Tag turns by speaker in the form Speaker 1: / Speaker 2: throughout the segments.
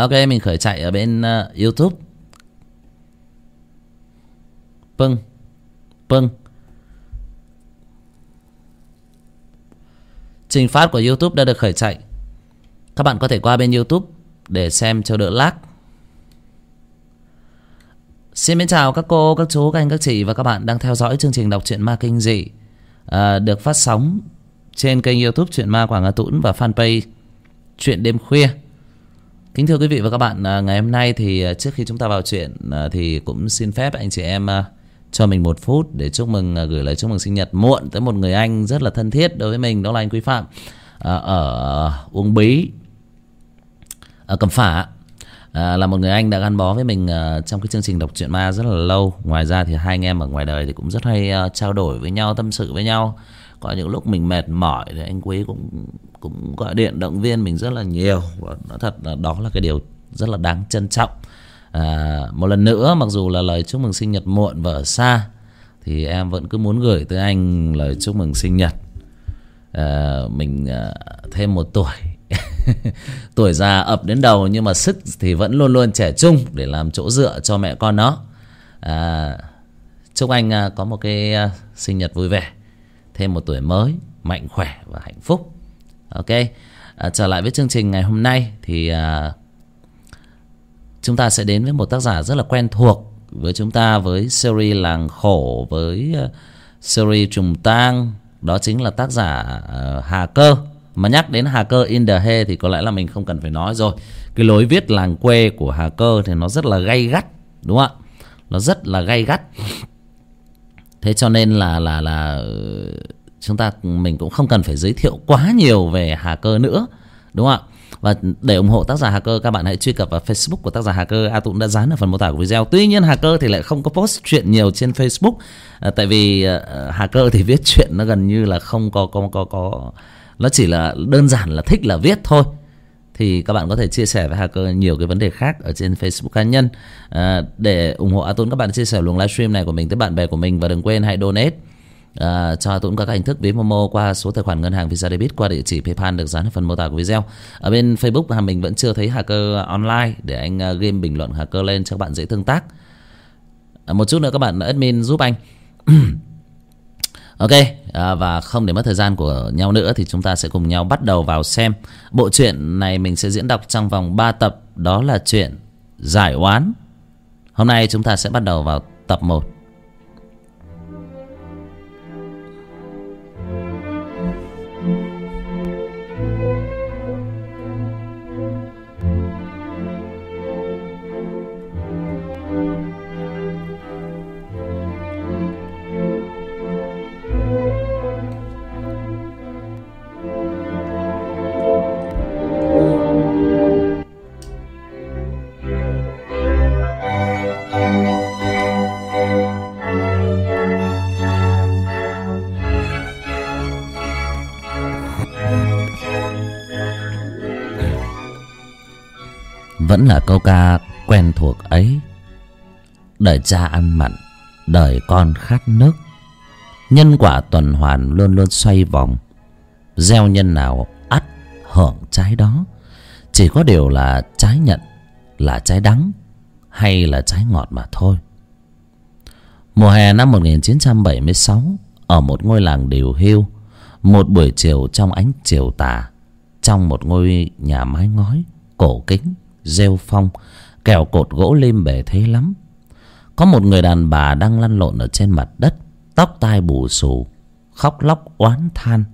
Speaker 1: ok mình khởi chạy ở bên uh, youtube. Pưng. Pưng. Trình phát của youtube đã được khởi chạy. Các bạn có thể qua bên youtube để xem cho đỡ lag. Xin mến chào các cô các chú các anh các chị và các bạn đang theo dõi chương trình đọc truyện ma kinh dị à, được phát sóng trên kênh youtube truyện ma quảng hà tũn và fanpage chuyện đêm khuya kính thưa quý vị và các bạn à, ngày hôm nay thì à, trước khi chúng ta vào chuyện à, thì cũng xin phép anh chị em cho mình một phút để chúc mừng gửi lời chúc mừng sinh nhật muộn tới một người anh rất là thân thiết đối với mình, đó là anh quý phạm ở uông bí, ở cẩm phả. Là một người anh đã gắn bó với mình trong cái chương trình đọc truyện ma rất là lâu. Ngoài ra thì hai anh em ở ngoài đời thì cũng rất hay trao đổi với nhau, tâm sự với nhau có những lúc mình mệt mỏi thì anh quý cũng cũng gọi điện động viên mình rất là nhiều. Và nói thật là đó là cái điều rất là đáng trân trọng. À, một lần nữa mặc dù là lời chúc mừng sinh nhật muộn và ở xa thì em vẫn cứ muốn gửi tới anh lời chúc mừng sinh nhật. À, mình à, thêm một tuổi. Tuổi già ập đến đầu nhưng mà sức thì vẫn luôn luôn trẻ trung để làm chỗ dựa cho mẹ con nó. À, chúc anh à, có một cái à, sinh nhật vui vẻ thêm một tuổi mới mạnh khỏe và hạnh phúc. Ok à, trở lại với chương trình ngày hôm nay thì à, chúng ta sẽ đến với một tác giả rất là quen thuộc với chúng ta với series làng khổ với uh, series trùng tang. Đó chính là tác giả uh, hà cơ. Mà nhắc đến hà cơ in the hay thì có lẽ là mình không cần phải nói rồi. Cái lối viết làng quê của hà cơ thì nó rất là gay gắt đúng không ạ? Nó rất là gay gắt thế cho nên là là là ờ, chúng ta mình cũng không cần phải giới thiệu quá nhiều về Hà Cơ nữa đúng không ạ? Và để ủng hộ tác giả Hà Cơ các bạn hãy truy cập vào Facebook của tác giả Hà Cơ A Tụng đã dán ở phần mô tả của video. Tuy nhiên Hà Cơ thì lại không có post chuyện nhiều trên Facebook. À, tại vì à, Hà Cơ thì viết chuyện nó gần như là không có có có có nó chỉ là đơn giản là thích là viết thôi thì các bạn có thể chia sẻ với Hà Cơ nhiều cái vấn đề khác ở trên Facebook cá nhân à, để ủng hộ A Tuấn các bạn chia sẻ luồng livestream này của mình tới bạn bè của mình và đừng quên hãy donate à, cho Tuấn các hình thức ví Momo qua số tài khoản ngân hàng Visa Debit qua địa chỉ PayPal được dán ở phần mô tả của video. Ở bên Facebook Hà mình vẫn chưa thấy Hà Cơ online để anh à, game bình luận Hà Cơ lên cho các bạn dễ tương tác. À, một chút nữa các bạn admin giúp anh. Ok à, và không để mất thời gian của nhau nữa thì chúng ta sẽ cùng nhau bắt đầu vào xem bộ truyện này mình sẽ diễn đọc trong vòng 3 tập đó là chuyện giải oán. Hôm nay chúng ta sẽ bắt đầu vào tập 1. Là câu ca quen thuộc ấy. Đời cha ăn mặn, đời con khát nước. Nhân quả tuần hoàn luôn luôn xoay vòng. Gieo nhân nào ắt hưởng trái đó. Chỉ có điều là trái nhận là trái đắng, hay là trái ngọt mà thôi. Mùa hè năm 1976 ở một ngôi làng điều hưu một buổi chiều trong ánh chiều tà, trong một ngôi nhà mái ngói cổ kính rêu phong kẻo cột gỗ lim bể thế lắm. Có một người đàn bà đang lăn lộn ở trên mặt đất tóc tai bù xù khóc lóc oán than.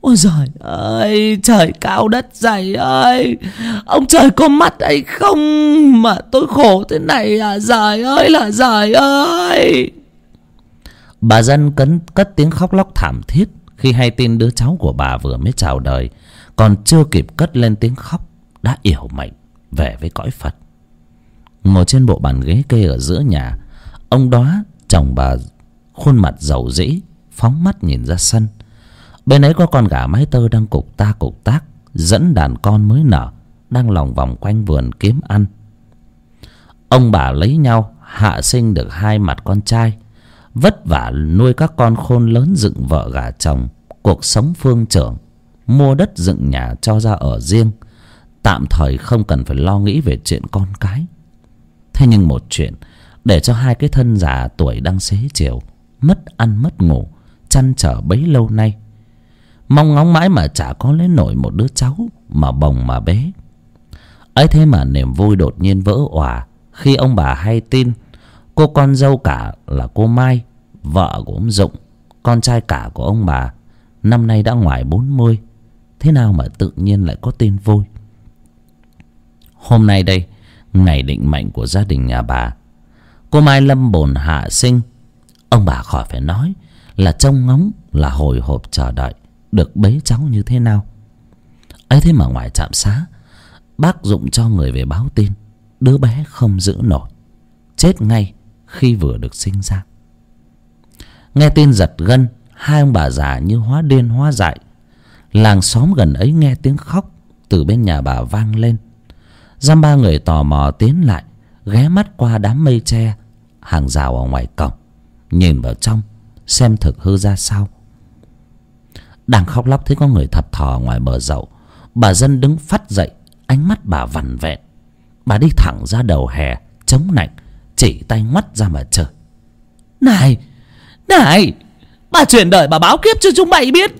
Speaker 1: Ôi giời ơi trời cao đất dày ơi ông trời có mắt hay không mà tôi khổ thế này à? Giời ơi là giời ơi. Bà dân cấn cất tiếng khóc lóc thảm thiết khi hay tin đứa cháu của bà vừa mới chào đời còn chưa kịp cất lên tiếng khóc đã yểu mệnh về với cõi phật. Ngồi trên bộ bàn ghế kê ở giữa nhà, ông đó, chồng bà, khuôn mặt giàu dĩ, phóng mắt nhìn ra sân. Bên ấy có con gà mái tơ đang cục ta cục tác, dẫn đàn con mới nở, đang lòng vòng quanh vườn kiếm ăn. Ông bà lấy nhau, hạ sinh được hai mặt con trai, vất vả nuôi các con khôn lớn dựng vợ gả chồng, cuộc sống phương trưởng, mua đất dựng nhà cho ra ở riêng tạm thời không cần phải lo nghĩ về chuyện con cái. Thế nhưng một chuyện, để cho hai cái thân già tuổi đang xế chiều, mất ăn mất ngủ, chăn trở bấy lâu nay. Mong ngóng mãi mà chả có lấy nổi một đứa cháu mà bồng mà bế. Ấy thế mà niềm vui đột nhiên vỡ òa khi ông bà hay tin cô con dâu cả là cô mai, vợ của ông dụng con trai cả của ông bà, năm nay đã ngoài bốn mươi. Thế nào mà tự nhiên lại có tin vui? Hôm nay đây, ngày định mệnh của gia đình nhà bà. Cô mai lâm bồn hạ sinh. Ông bà khỏi phải nói là trông ngóng, là hồi hộp chờ đợi. Được bế cháu như thế nào? Ấy thế mà ngoài trạm xá, bác dụng cho người về báo tin. Đứa bé không giữ nổi. Chết ngay khi vừa được sinh ra. Nghe tin giật gân, hai ông bà già như hóa điên hóa dại. Làng xóm gần ấy nghe tiếng khóc từ bên nhà bà vang lên dăm ba người tò mò tiến lại, ghé mắt qua đám mây tre, hàng rào ở ngoài cổng, nhìn vào trong, xem thực hư ra sao. Đang khóc lóc thấy có người thập thò ngoài bờ dậu, bà dân đứng phát dậy, ánh mắt bà vằn vẹn. Bà đi thẳng ra đầu hè, chống nạnh, chỉ tay ngoắt ra mà trời này này, bà chuyển đời bà báo kiếp cho chúng mày biết.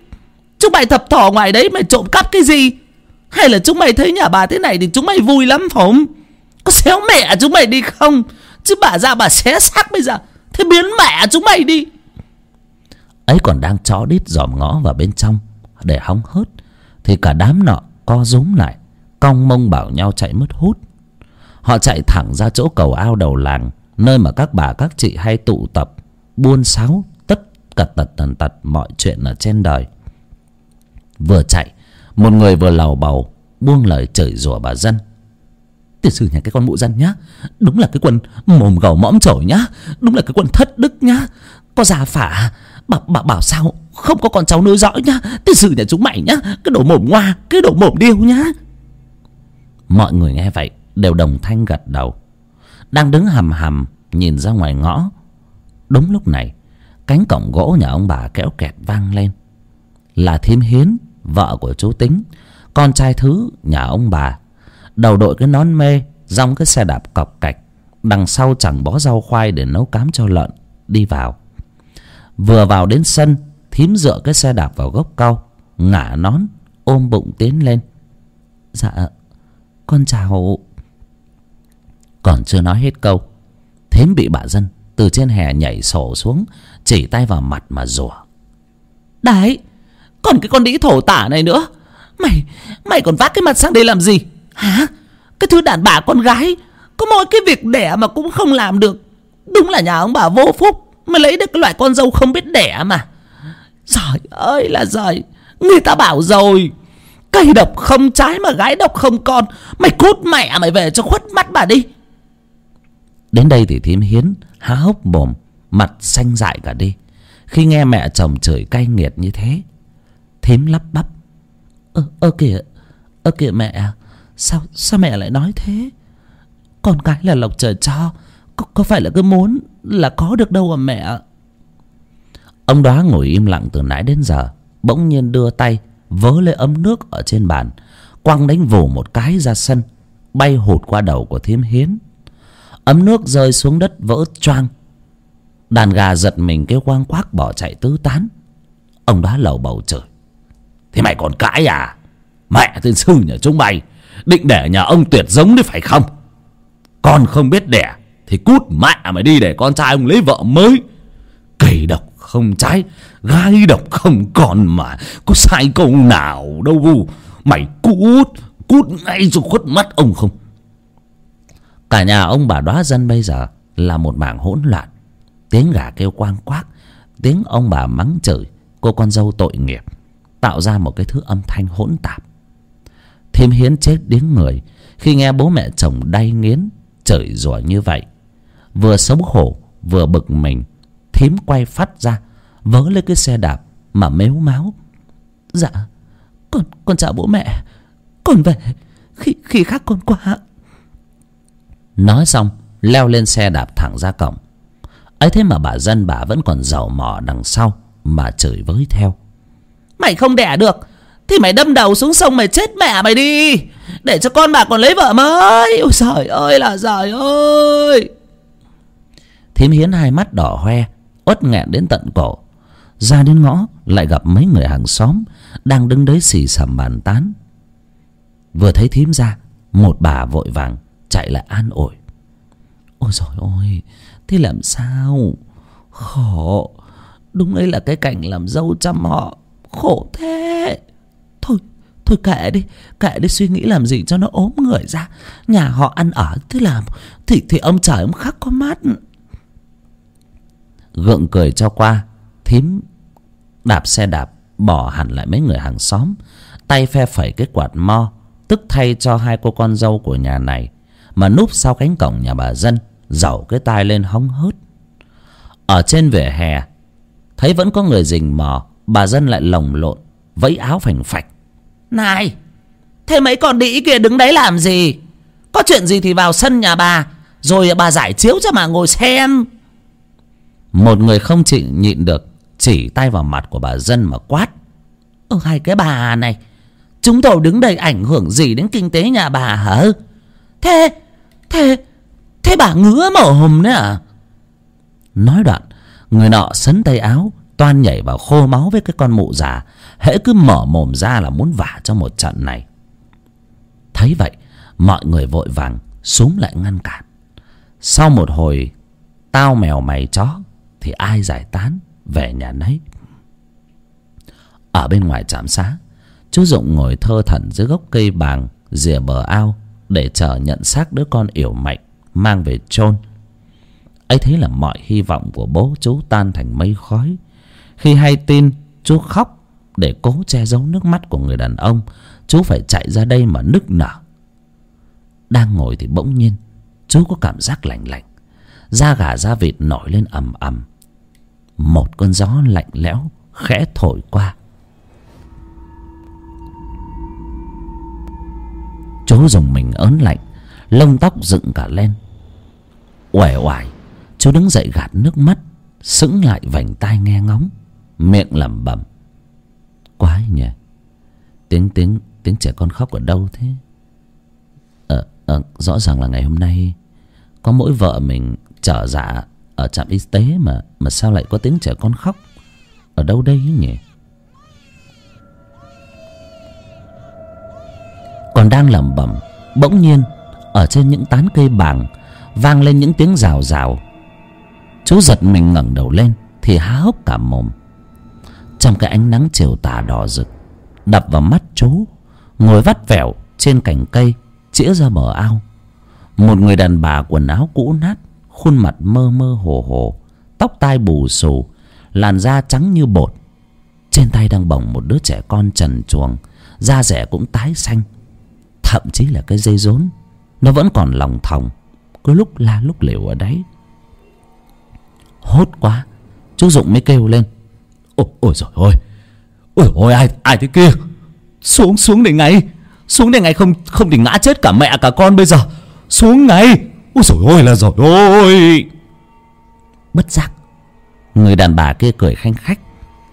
Speaker 1: Chúng mày thập thò ngoài đấy mày trộm cắp cái gì? Hay là chúng mày thấy nhà bà thế này thì chúng mày vui lắm, phải không? Có xéo mẹ chúng mày đi không? Chứ bà ra bà xé xác bây giờ. Thế biến mẹ chúng mày đi. Ấy còn đang chó đít dòm ngõ vào bên trong, để hóng hớt, thì cả đám nọ co rúm lại, cong mông bảo nhau chạy mất hút. Họ chạy thẳng ra chỗ cầu ao đầu làng, nơi mà các bà, các chị hay tụ tập, buôn sáo tất cả tật tần tật mọi chuyện ở trên đời. Vừa chạy một người vừa lầu bầu buông lời chửi rủa bà dân. Tiểu sử nhà cái con mụ dân nhá đúng là cái quần mồm gầu mõm trổi nhá đúng là cái quần thất đức nhá. Có già phả bà, bà bảo sao không có con cháu nối dõi nhá. Tiểu sử nhà chúng mày nhá cái đồ mồm ngoa cái đồ mồm điêu nhá. Mọi người nghe vậy đều đồng thanh gật đầu. Đang đứng hầm hầm nhìn ra ngoài ngõ. Đúng lúc này cánh cổng gỗ nhà ông bà kéo kẹt vang lên. Là thím hiến vợ của chú tính, con trai thứ nhà ông bà. Đầu đội cái nón mê, dòng cái xe đạp cọc cạch, đằng sau chẳng bó rau khoai để nấu cám cho lợn, đi vào. Vừa vào đến sân, thím dựa cái xe đạp vào gốc cau, ngả nón, ôm bụng tiến lên. Dạ con chào. Còn chưa nói hết câu, thím bị bà dân từ trên hè nhảy sổ xuống, chỉ tay vào mặt mà rủa. Đấy còn cái con đĩ thổ tả này nữa. Mày mày còn vác cái mặt sang đây làm gì? Hả? Cái thứ đàn bà con gái, có mỗi cái việc đẻ mà cũng không làm được. Đúng là nhà ông bà vô phúc mới lấy được cái loại con dâu không biết đẻ mà. Giời ơi là giời, người ta bảo rồi, cây độc không trái mà gái độc không con. Mày cút mẹ mày về cho khuất mắt bà đi. Đến đây thì thím hiến há hốc mồm, mặt xanh dại cả đi. Khi nghe mẹ chồng chửi cay nghiệt như thế thím lắp bắp. Ơ ơ kìa ơ kìa mẹ à, sao sao mẹ lại nói thế? Con cái là lộc trời cho có, có phải là cứ muốn là có được đâu à mẹ ông đoá ngồi im lặng từ nãy đến giờ bỗng nhiên đưa tay vớ lấy ấm nước ở trên bàn quăng đánh vù một cái ra sân bay hụt qua đầu của thím hiến. Ấm nước rơi xuống đất vỡ choang. Đàn gà giật mình kêu quang quác bỏ chạy tứ tán. Ông đoá lầu bầu chửi thế mày còn cãi à? Mẹ tên sư nhà chúng mày, định để nhà ông tuyệt giống đấy phải không? Con không biết đẻ thì cút mẹ mày đi để con trai ông lấy vợ mới. Cây độc không trái gái độc không còn mà, có sai câu nào đâu mày cút cút ngay rồi khuất mắt ông không? Cả nhà ông bà đoá dân bây giờ là một mảng hỗn loạn. Tiếng gà kêu quang quác, tiếng ông bà mắng chửi, cô con dâu tội nghiệp tạo ra một cái thứ âm thanh hỗn tạp. Thêm hiến chết điếng người, khi nghe bố mẹ chồng đay nghiến, chửi rủa như vậy, vừa xấu hổ vừa bực mình, thím quay phát ra, vớ lấy cái xe đạp mà mếu máo dạ con con chào bố mẹ, con về, khi khi khác con qua. Nói xong, leo lên xe đạp thẳng ra cổng. Ấy thế mà bà dân bà vẫn còn dầu mỏ đằng sau mà chửi với theo mày không đẻ được, thì mày đâm đầu xuống sông mày chết mẹ mày đi, để cho con bà còn lấy vợ mới. Ôi trời ơi là trời ơi. Thím hiến hai mắt đỏ hoe, uất nghẹn đến tận cổ. Ra đến ngõ, lại gặp mấy người hàng xóm đang đứng đấy xì xầm bàn tán. Vừa thấy thím ra, một bà vội vàng chạy lại an ủi. Ôi trời ơi, thế làm sao? Khổ, đúng ấy là cái cảnh làm dâu chăm họ khổ thế. Thôi thôi kệ đi kệ đi, suy nghĩ làm gì cho nó ốm người ra. Nhà họ ăn ở thế làm, thì thì ông trời ông khắc có mát. Gượng cười cho qua, thím đạp xe đạp bỏ hẳn lại mấy người hàng xóm. Tay phe phẩy cái quạt mo, tức thay cho hai cô con dâu của nhà này, mà núp sau cánh cổng nhà bà dân dẩu cái tai lên hóng hớt. Ở trên vỉa hè, thấy vẫn có người rình mò bà dân lại lồng lộn vẫy áo phành phạch. Này thế mấy con đĩ kia đứng đấy làm gì? Có chuyện gì thì vào sân nhà bà rồi bà giải chiếu cho mà ngồi xem. Một người không chịu nhịn được chỉ tay vào mặt của bà dân mà quát. Ơ hai cái bà này chúng tôi đứng đây ảnh hưởng gì đến kinh tế nhà bà hả? Thế thế thế bà ngứa mồm nữa à? Nói đoạn người nọ sấn tay áo toan nhảy vào khô máu với cái con mụ già, hễ cứ mở mồm ra là muốn vả cho một trận này. Thấy vậy, mọi người vội vàng xúm lại ngăn cản. Sau một hồi, tao mèo mày chó, thì ai giải tán? Về nhà nấy. Ở bên ngoài trạm xá, chú dụng ngồi thơ thẩn dưới gốc cây bàng, rìa bờ ao, để chờ nhận xác đứa con yểu mạnh mang về chôn. Ấy thế là mọi hy vọng của bố chú tan thành mây khói khi hay tin, chú khóc để cố che giấu nước mắt của người đàn ông, chú phải chạy ra đây mà nức nở. Đang ngồi thì bỗng nhiên, chú có cảm giác lạnh lạnh. Da gà da vịt nổi lên ầm ầm. Một cơn gió lạnh lẽo khẽ thổi qua. Chú dùng mình ớn lạnh, lông tóc dựng cả lên. Uể oải, chú đứng dậy gạt nước mắt, sững lại vành tai nghe ngóng miệng lẩm bẩm. Quái nhỉ. Tiếng tiếng tiếng trẻ con khóc ở đâu thế? Ờ ờ rõ ràng là ngày hôm nay có mỗi vợ mình trở dạ ở trạm y tế mà mà sao lại có tiếng trẻ con khóc? Ở đâu đây nhỉ? Còn đang lẩm bẩm, bỗng nhiên, ở trên những tán cây bàng, vang lên những tiếng rào rào. Chú giật mình ngẩng đầu lên, thì há hốc cả mồm trong cái ánh nắng chiều tà đỏ rực, đập vào mắt chú, ngồi vắt vẻo trên cành cây, chĩa ra bờ ao. Một người đàn bà quần áo cũ nát, khuôn mặt mơ mơ hồ hồ, tóc tai bù xù, làn da trắng như bột. Trên tay đang bồng một đứa trẻ con trần chuồng da rẻ cũng tái xanh. Thậm chí là cái dây rốn, nó vẫn còn lòng thòng, cứ lúc la lúc lều ở đấy hốt quá, chú dụng mới kêu lên ôi ôi rồi ôi ôi ôi ai ai thế kia? Xuống xuống để ngay. Xuống để ngay không không thì ngã chết cả mẹ, cả con bây giờ. Xuống ngay. Ôi rồi ôi là rồi ôi bất giác, người đàn bà kia cười khanh khách,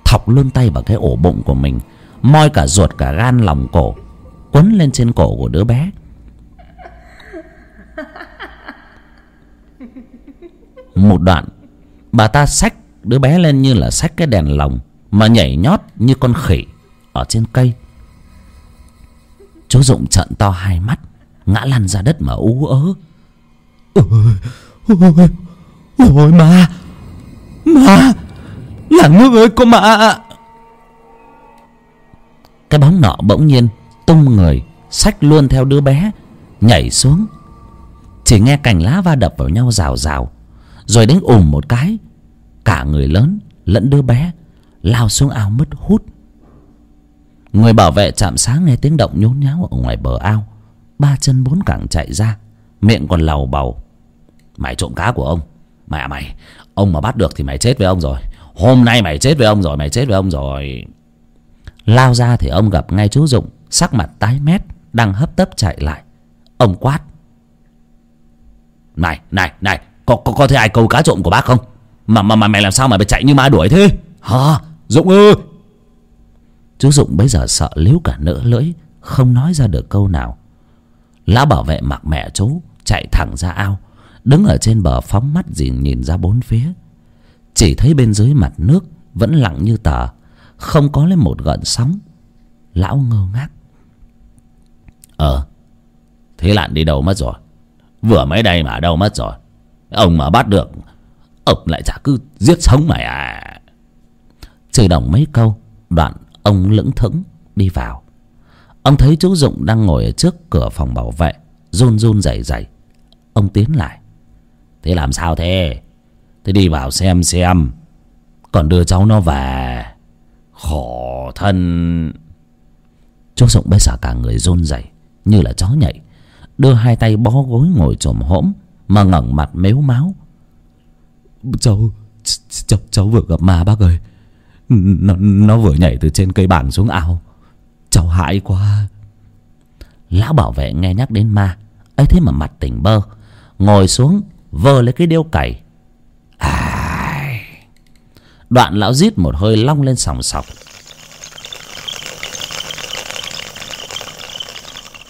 Speaker 1: thọc luôn tay vào cái ổ bụng của mình, moi cả ruột, cả gan, lòng cổ, quấn lên trên cổ của đứa bé. Một đoạn, bà ta xách đứa bé lên như là xách cái đèn lồng mà nhảy nhót như con khỉ ở trên cây. Chú dụng trận to hai mắt ngã lăn ra đất mà ú ớ. Ôi ôi ôi ma ma là nước ơi có ma cái bóng nọ bỗng nhiên tung người xách luôn theo đứa bé nhảy xuống. Chỉ nghe cành lá va đập vào nhau rào rào rồi đánh ùm một cái cả người lớn lẫn đứa bé lao xuống ao mất hút. Người bảo vệ chạm sáng nghe tiếng động nhốn nháo ở ngoài bờ ao, ba chân bốn cẳng chạy ra, miệng còn lầu bầu. Mày trộm cá của ông. Mẹ mày, ông mà bắt được thì mày chết với ông rồi. Hôm nay mày chết với ông rồi, mày chết với ông rồi. Lao ra thì ông gặp ngay chú dụng sắc mặt tái mét, đang hấp tấp chạy lại. Ông quát, này này này, có có có thấy ai câu cá trộm của bác không? Mà mà mà mày làm sao mà mày chạy như ma đuổi thế? Hả? Dụng ơi chú dụng bấy giờ sợ líu cả nỡ lưỡi, không nói ra được câu nào. Lão bảo vệ mặc mẹ chú, chạy thẳng ra ao, đứng ở trên bờ phóng mắt dìn nhìn ra bốn phía. Chỉ thấy bên dưới mặt nước vẫn lặng như tờ, không có lên một gợn sóng. Lão ngơ ngác. Ờ thế lạn đi đâu mất rồi? Vừa mới đây mà đâu mất rồi? Ông mà bắt được ông lại chả cứ giết sống mày à. Chửi đồng mấy câu, đoạn ông lững thững đi vào. Ông thấy chú dụng đang ngồi ở trước cửa phòng bảo vệ, run run rẩy rẩy. Ông tiến lại. Thế làm sao thế? Thế đi vào xem xem. Còn đưa cháu nó về. Khổ thân. Chú dụng bây giờ cả người run rẩy, như là chó nhảy. Đưa hai tay bó gối ngồi chồm hỗm mà ngẩng mặt mếu máo cháu cháu cháu vừa gặp ma bác ơi. Nó, nó vừa nhảy từ trên cây bảng xuống ao. Cháu hại quá. Lão bảo vệ nghe nhắc đến ma. Ấy thế mà mặt tỉnh bơ. Ngồi xuống vơ lấy cái điêu cày. À đoạn lão rít một hơi long lên sòng sọc.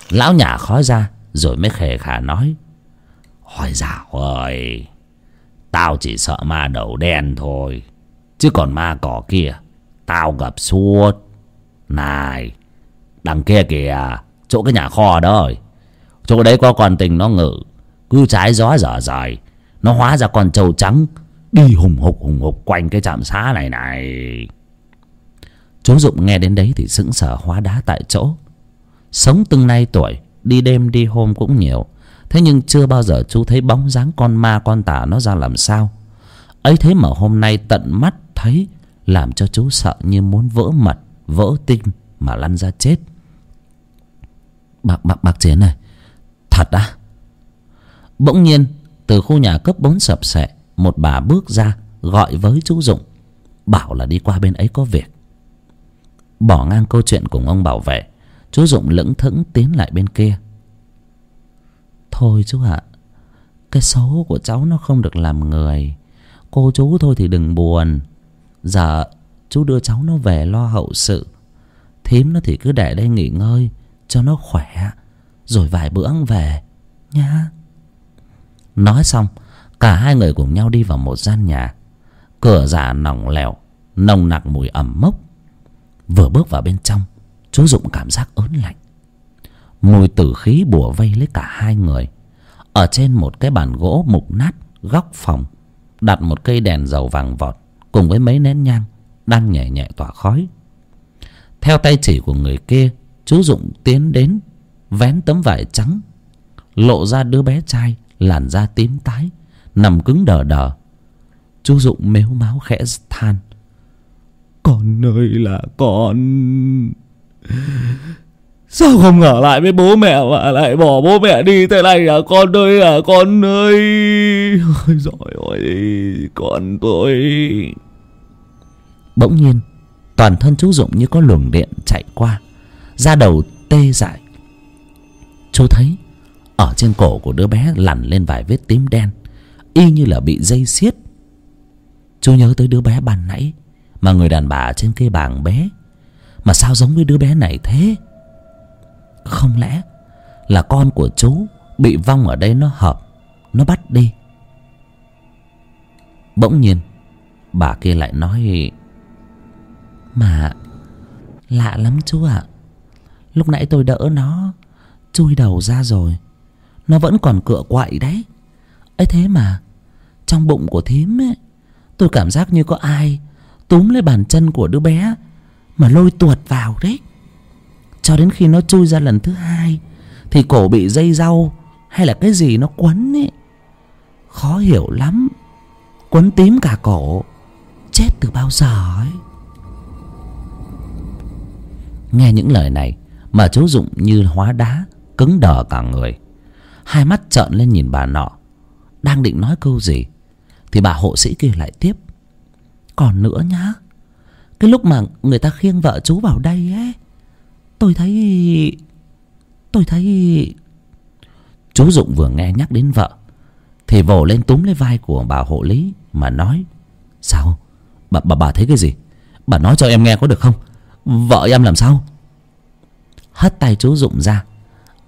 Speaker 1: Lão nhả khói ra rồi mới khề khà nói. Hỏi dạo ơi tao chỉ sợ ma đầu đen thôi. Chứ còn ma cỏ kia, tao gặp suốt. Này, đằng kia kìa, chỗ cái nhà kho đó ơi. Chỗ đấy có con tình nó ngự, cứ trái gió dở dài nó hóa ra con trâu trắng, đi hùng hục hùng hục quanh cái trạm xá này này. Chú dụng nghe đến đấy thì sững sờ hóa đá tại chỗ. Sống từng nay tuổi, đi đêm đi hôm cũng nhiều thế nhưng chưa bao giờ chú thấy bóng dáng con ma con tả nó ra làm sao. Ấy thế mà hôm nay tận mắt thấy làm cho chú sợ như muốn vỡ mật, vỡ tim mà lăn ra chết. Bạc bạc bạc chiến này thật á? Bỗng nhiên, từ khu nhà cấp bốn sập sệ, một bà bước ra gọi với chú dụng bảo là đi qua bên ấy có việc. Bỏ ngang câu chuyện cùng ông bảo vệ, chú dụng lững thững tiến lại bên kia thôi chú ạ, cái số của cháu nó không được làm người. Cô chú thôi thì đừng buồn. Giờ chú đưa cháu nó về lo hậu sự. Thím nó thì cứ để đây nghỉ ngơi, cho nó khỏe, rồi vài bữa ăn về nha nói xong, cả hai người cùng nhau đi vào một gian nhà. Cửa giả nòng lèo nồng nặc mùi ẩm mốc. Vừa bước vào bên trong, chú dụng cảm giác ớn lạnh mùi tử khí bùa vây lấy cả hai người. Ở trên một cái bàn gỗ mục nát, góc phòng, đặt một cây đèn dầu vàng vọt, cùng với mấy nén nhang, đang nhẹ nhẹ tỏa khói. Theo tay chỉ của người kia, chú dụng tiến đến, vén tấm vải trắng, lộ ra đứa bé trai, làn da tím tái, nằm cứng đờ đờ. Chú dụng mếu máo khẽ than. Con ơi là con sao không ở lại với bố mẹ mà lại bỏ bố mẹ đi? Thế này à con ơi à con ơi. Ôi dồi ơi, con tôi. Bỗng nhiên, toàn thân chú dụng như có luồng điện chạy qua, da đầu tê dại. Chú thấy, ở trên cổ của đứa bé lằn lên vài vết tím đen, y như là bị dây xiết. Chú nhớ tới đứa bé ban nãy mà người đàn bà trên cây bàng bé mà sao giống với đứa bé này thế? Không lẽ là con của chú bị vong ở đây nó hợp, nó bắt đi? Bỗng nhiên, bà kia lại nói, mà lạ lắm chú ạ. Lúc nãy tôi đỡ nó, chui đầu ra rồi, nó vẫn còn cựa quậy đấy. Ấy thế mà, trong bụng của thím ấy, tôi cảm giác như có ai túm lấy bàn chân của đứa bé mà lôi tuột vào đấy cho đến khi nó chui ra lần thứ hai, thì cổ bị dây rau hay là cái gì nó quấn ấy. Khó hiểu lắm. Quấn tím cả cổ. Chết từ bao giờ ấy. Nghe những lời này mà chú dụng như hóa đá, cứng đờ cả người. Hai mắt trợn lên nhìn bà nọ. Đang định nói câu gì, thì bà hộ sĩ kia lại tiếp. Còn nữa nhá, cái lúc mà người ta khiêng vợ chú vào đây ấy tôi thấy tôi thấy chú dụng vừa nghe nhắc đến vợ thì vồ lên túm lấy vai của bà hộ lý mà nói sao? Bà bà bà thấy cái gì? Bà nói cho em nghe có được không? Vợ em làm sao? Hất tay chú dụng ra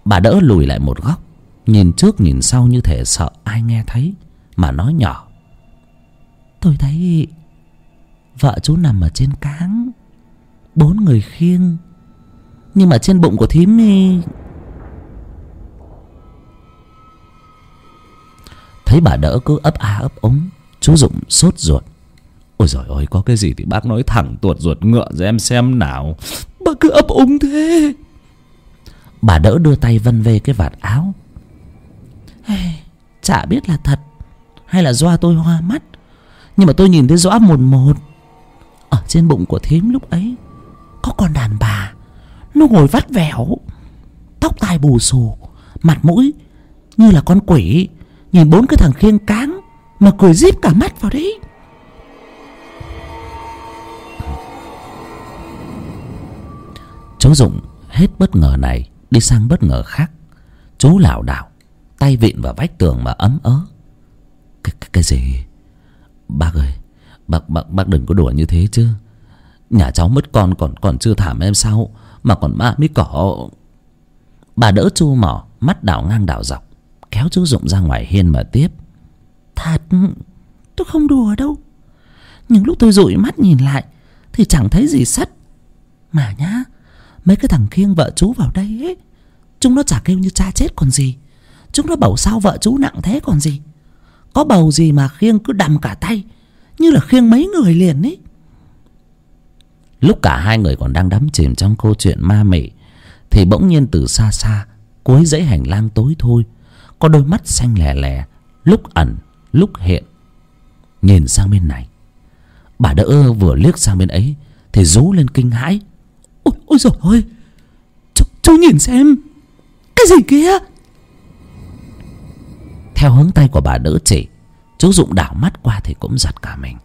Speaker 1: bà đỡ lùi lại một góc nhìn trước nhìn sau như thể sợ ai nghe thấy mà nói nhỏ tôi thấy vợ chú nằm ở trên cáng bốn người khiêng nhưng mà trên bụng của thím thì thấy bà đỡ cứ ấp a ấp ống chú dụng sốt ruột. Ôi giời ơi có cái gì thì bác nói thẳng tuột ruột ngựa cho em xem nào. Bác cứ ấp úng thế. Bà đỡ đưa tay vân về cái vạt áo. Chả biết là thật hay là do tôi hoa mắt nhưng mà tôi nhìn thấy rõ một một. Ở trên bụng của thím lúc ấy có con đàn bà nó ngồi vắt vẻo tóc tai bù xù mặt mũi như là con quỷ. Nhìn bốn cái thằng khiêng cáng mà cười díp cả mắt vào đấy. Chú dụng hết bất ngờ này đi sang bất ngờ khác. Chú lảo đảo tay vịn vào vách tường mà ấm ớ. Cái, cái, cái gì? Bác ơi bác, bác, bác đừng có đùa như thế chứ. Nhà cháu mất con còn còn chưa thảm em sao? Mà còn ma mới cỏ. Bà đỡ chu mỏ, mắt đảo ngang đảo dọc, kéo chú dụng ra ngoài hiên mà tiếp. Thật, tôi không đùa đâu. Nhưng lúc tôi dụi mắt nhìn lại, thì chẳng thấy gì sắt. Mà nhá, mấy cái thằng khiêng vợ chú vào đây ấy, chúng nó chả kêu như cha chết còn gì. Chúng nó bảo sao vợ chú nặng thế còn gì. Có bầu gì mà khiêng cứ đầm cả tay, như là khiêng mấy người liền ấy lúc cả hai người còn đang đắm chìm trong câu chuyện ma mị thì bỗng nhiên từ xa xa cuối dãy hành lang tối thui có đôi mắt xanh lè lè lúc ẩn lúc hiện. Nhìn sang bên này bà đỡ vừa liếc sang bên ấy thì rú lên kinh hãi. Ôi ôi rồi ôi chú, chú nhìn xem cái gì kia theo hướng tay của bà đỡ chỉ chú dụng đảo mắt qua thì cũng giật cả mình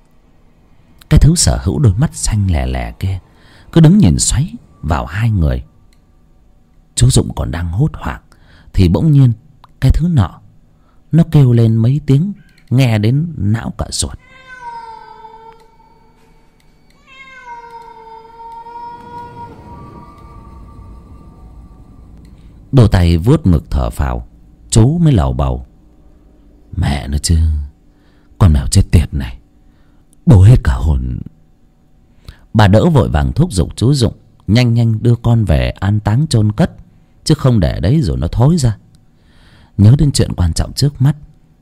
Speaker 1: cái thứ sở hữu đôi mắt xanh lè lè kia, cứ đứng nhìn xoáy vào hai người. Chú dụng còn đang hốt hoảng, thì bỗng nhiên cái thứ nọ, nó kêu lên mấy tiếng, nghe đến não cả ruột. Đôi tay vuốt ngực thở phào, chú mới lầu bầu. Mẹ nó chứ, con mèo chết tiệt này bố hết cả hồn. Bà đỡ vội vàng thúc giục chú dụng, nhanh nhanh đưa con về an táng chôn cất, chứ không để đấy rồi nó thối ra. Nhớ đến chuyện quan trọng trước mắt,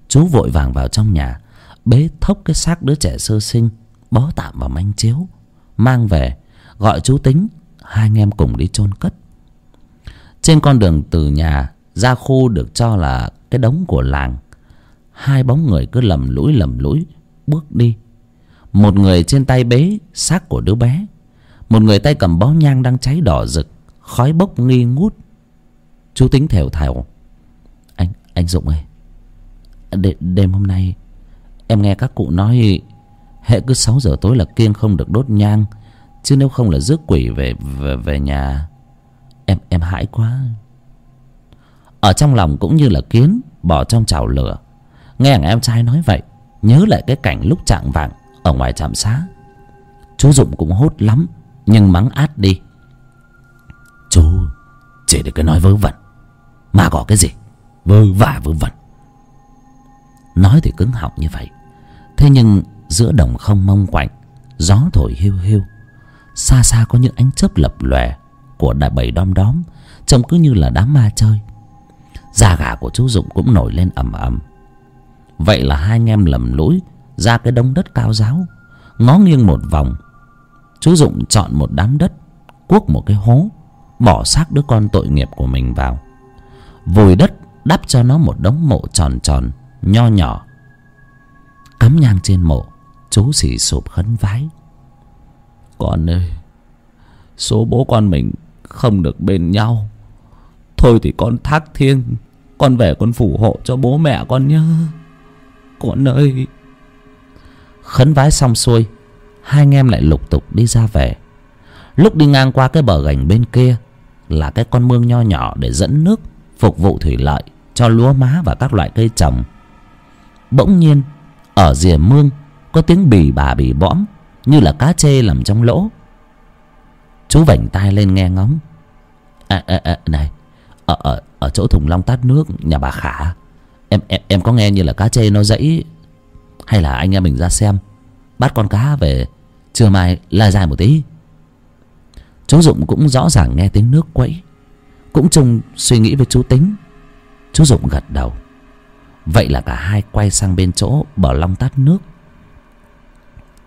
Speaker 1: chú vội vàng vào trong nhà, bế thốc cái xác đứa trẻ sơ sinh, bó tạm vào manh chiếu, mang về, gọi chú tính, hai anh em cùng đi chôn cất. Trên con đường từ nhà ra khu được cho là cái đống của làng, hai bóng người cứ lầm lũi lầm lũi bước đi một người trên tay bế xác của đứa bé. Một người tay cầm bó nhang đang cháy đỏ rực khói bốc nghi ngút. Chú tính thều thào anh anh dụng ơi đ đêm hôm nay em nghe các cụ nói hệ cứ sáu giờ tối là kiêng không được đốt nhang chứ nếu không là rước quỷ về về, về nhà em em hãi quá. Ở trong lòng cũng như là kiến bỏ trong chảo lửa. Nghe thằng em trai nói vậy nhớ lại cái cảnh lúc trạng vạng ở ngoài trạm xá. Chú dụng cũng hốt lắm, nhưng mắng át đi. Chú chỉ được cái nói vớ vẩn. Mà có cái gì? Vớ vả vớ vẩn. Nói thì cứng họng như vậy. Thế nhưng giữa đồng không mông quạnh, gió thổi hiu hiu. Xa xa có những ánh chớp lập lòe của đại bầy đom đóm, trông cứ như là đám ma chơi. Da gà của chú dụng cũng nổi lên ầm ầm. Vậy là hai anh em lầm lũi ra cái đống đất cao giáo ngó nghiêng một vòng. Chú dụng chọn một đám đất cuốc một cái hố bỏ xác đứa con tội nghiệp của mình vào. Vùi đất đắp cho nó một đống mộ tròn tròn nho nhỏ. Cắm nhang trên mộ chú xì sụp khấn vái. Con ơi số bố con mình không được bên nhau. Thôi thì con thác thiêng con về con phù hộ cho bố mẹ con nhá, con ơi khấn vái xong xuôi hai anh em lại lục tục đi ra về. Lúc đi ngang qua cái bờ gành bên kia là cái con mương nho nhỏ để dẫn nước phục vụ thủy lợi cho lúa má và các loại cây trồng. Bỗng nhiên ở rìa mương có tiếng bì bà bì bõm như là cá chê nằm trong lỗ. Chú vảnh tai lên nghe ngóng. À, à, à, này ở, ở, ở chỗ thùng long tát nước nhà bà khả em em em có nghe như là cá chê nó dẫy hay là anh em mình ra xem, bắt con cá về, trưa mai lai dài một tí. Chú dụng cũng rõ ràng nghe tiếng nước quẫy, cũng trông suy nghĩ với chú tính. Chú dụng gật đầu. Vậy là cả hai quay sang bên chỗ bờ long tát nước.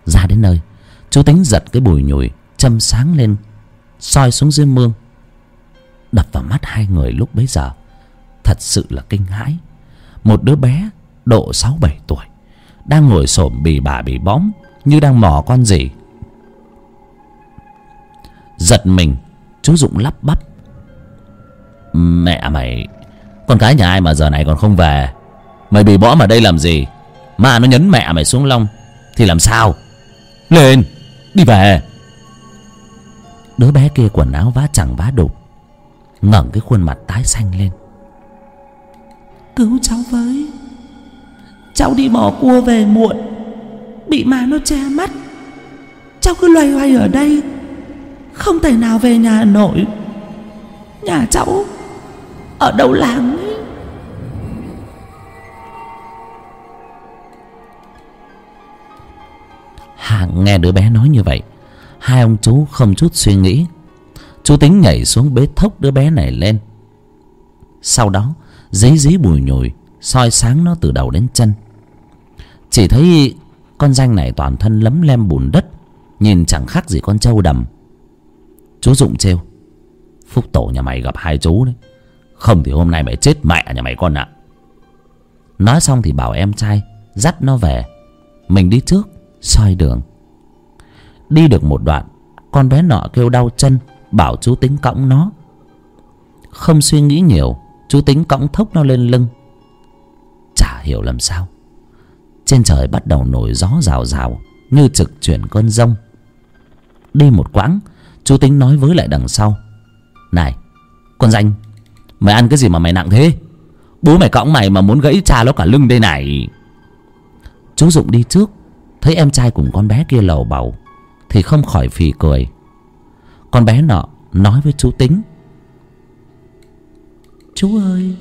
Speaker 1: Ra đến nơi, chú tính giật cái bùi nhùi, châm sáng lên, soi xuống dưới mương. Đập vào mắt hai người lúc bấy giờ, thật sự là kinh hãi. Một đứa bé độ sáu bảy tuổi đang ngồi xổm bì bà bì bõm như đang mò con gì. Giật mình, chú dụng lắp bắp. Mẹ mày, con cái nhà ai mà giờ này còn không về? Mày bị bõm ở đây làm gì? Mà nó nhấn mẹ mày xuống long, thì làm sao? Lên, đi về. Đứa bé kia quần áo vá chẳng vá đục, ngẩng cái khuôn mặt tái xanh lên.
Speaker 2: Cứu cháu với cháu đi mò cua về muộn. Bị ma nó che mắt. Cháu cứ loay hoay ở đây. Không thể nào về nhà nội nhà cháu ở đầu làng ấy.
Speaker 1: Hàng nghe đứa bé nói như vậy, Hai ông chú không chút suy nghĩ. Chú tính nhảy xuống bế thốc đứa bé này lên. Sau đó Dí dí bùi nhùi, soi sáng nó từ đầu đến chân chỉ thấy con danh này toàn thân lấm lem bùn đất, nhìn chẳng khác gì con trâu đầm. Chú dụng trêu, phúc tổ nhà mày gặp hai chú đấy. Không thì hôm nay mày chết mẹ nhà mày con ạ. Nói xong thì bảo em trai dắt nó về. Mình đi trước, soi đường. Đi được một đoạn, con bé nọ kêu đau chân, bảo chú tính cõng nó. Không suy nghĩ nhiều, chú tính cõng thốc nó lên lưng. Chả hiểu làm sao trên trời bắt đầu nổi gió rào rào, như trực chuyển cơn rông. Đi một quãng, chú tính nói với lại đằng sau. Này, con danh, mày ăn cái gì mà mày nặng thế? Bố mày cõng mày mà muốn gãy cha nó cả lưng đây này. Chú dụng đi trước, thấy em trai cùng con bé kia lầu bầu, thì không khỏi phì cười. Con bé nọ nói với chú tính.
Speaker 2: Chú ơi,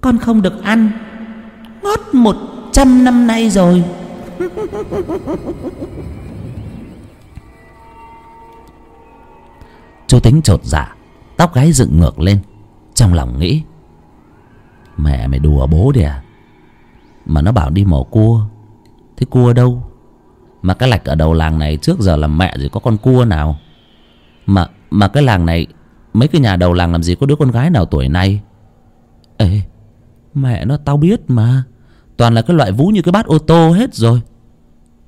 Speaker 2: con không được ăn ngót một trăm năm nay rồi.
Speaker 1: Chú tính trột dạ tóc gái dựng ngược lên, trong lòng nghĩ, mẹ mày đùa bố đi à? Mà nó bảo đi mò cua, thế cua đâu? Mà cái lạch ở đầu làng này trước giờ làm mẹ gì có con cua nào? Mà mà cái làng này, mấy cái nhà đầu làng làm gì có đứa con gái nào tuổi này? Ê, mẹ nó tao biết mà toàn là cái loại vú như cái bát ô tô hết rồi.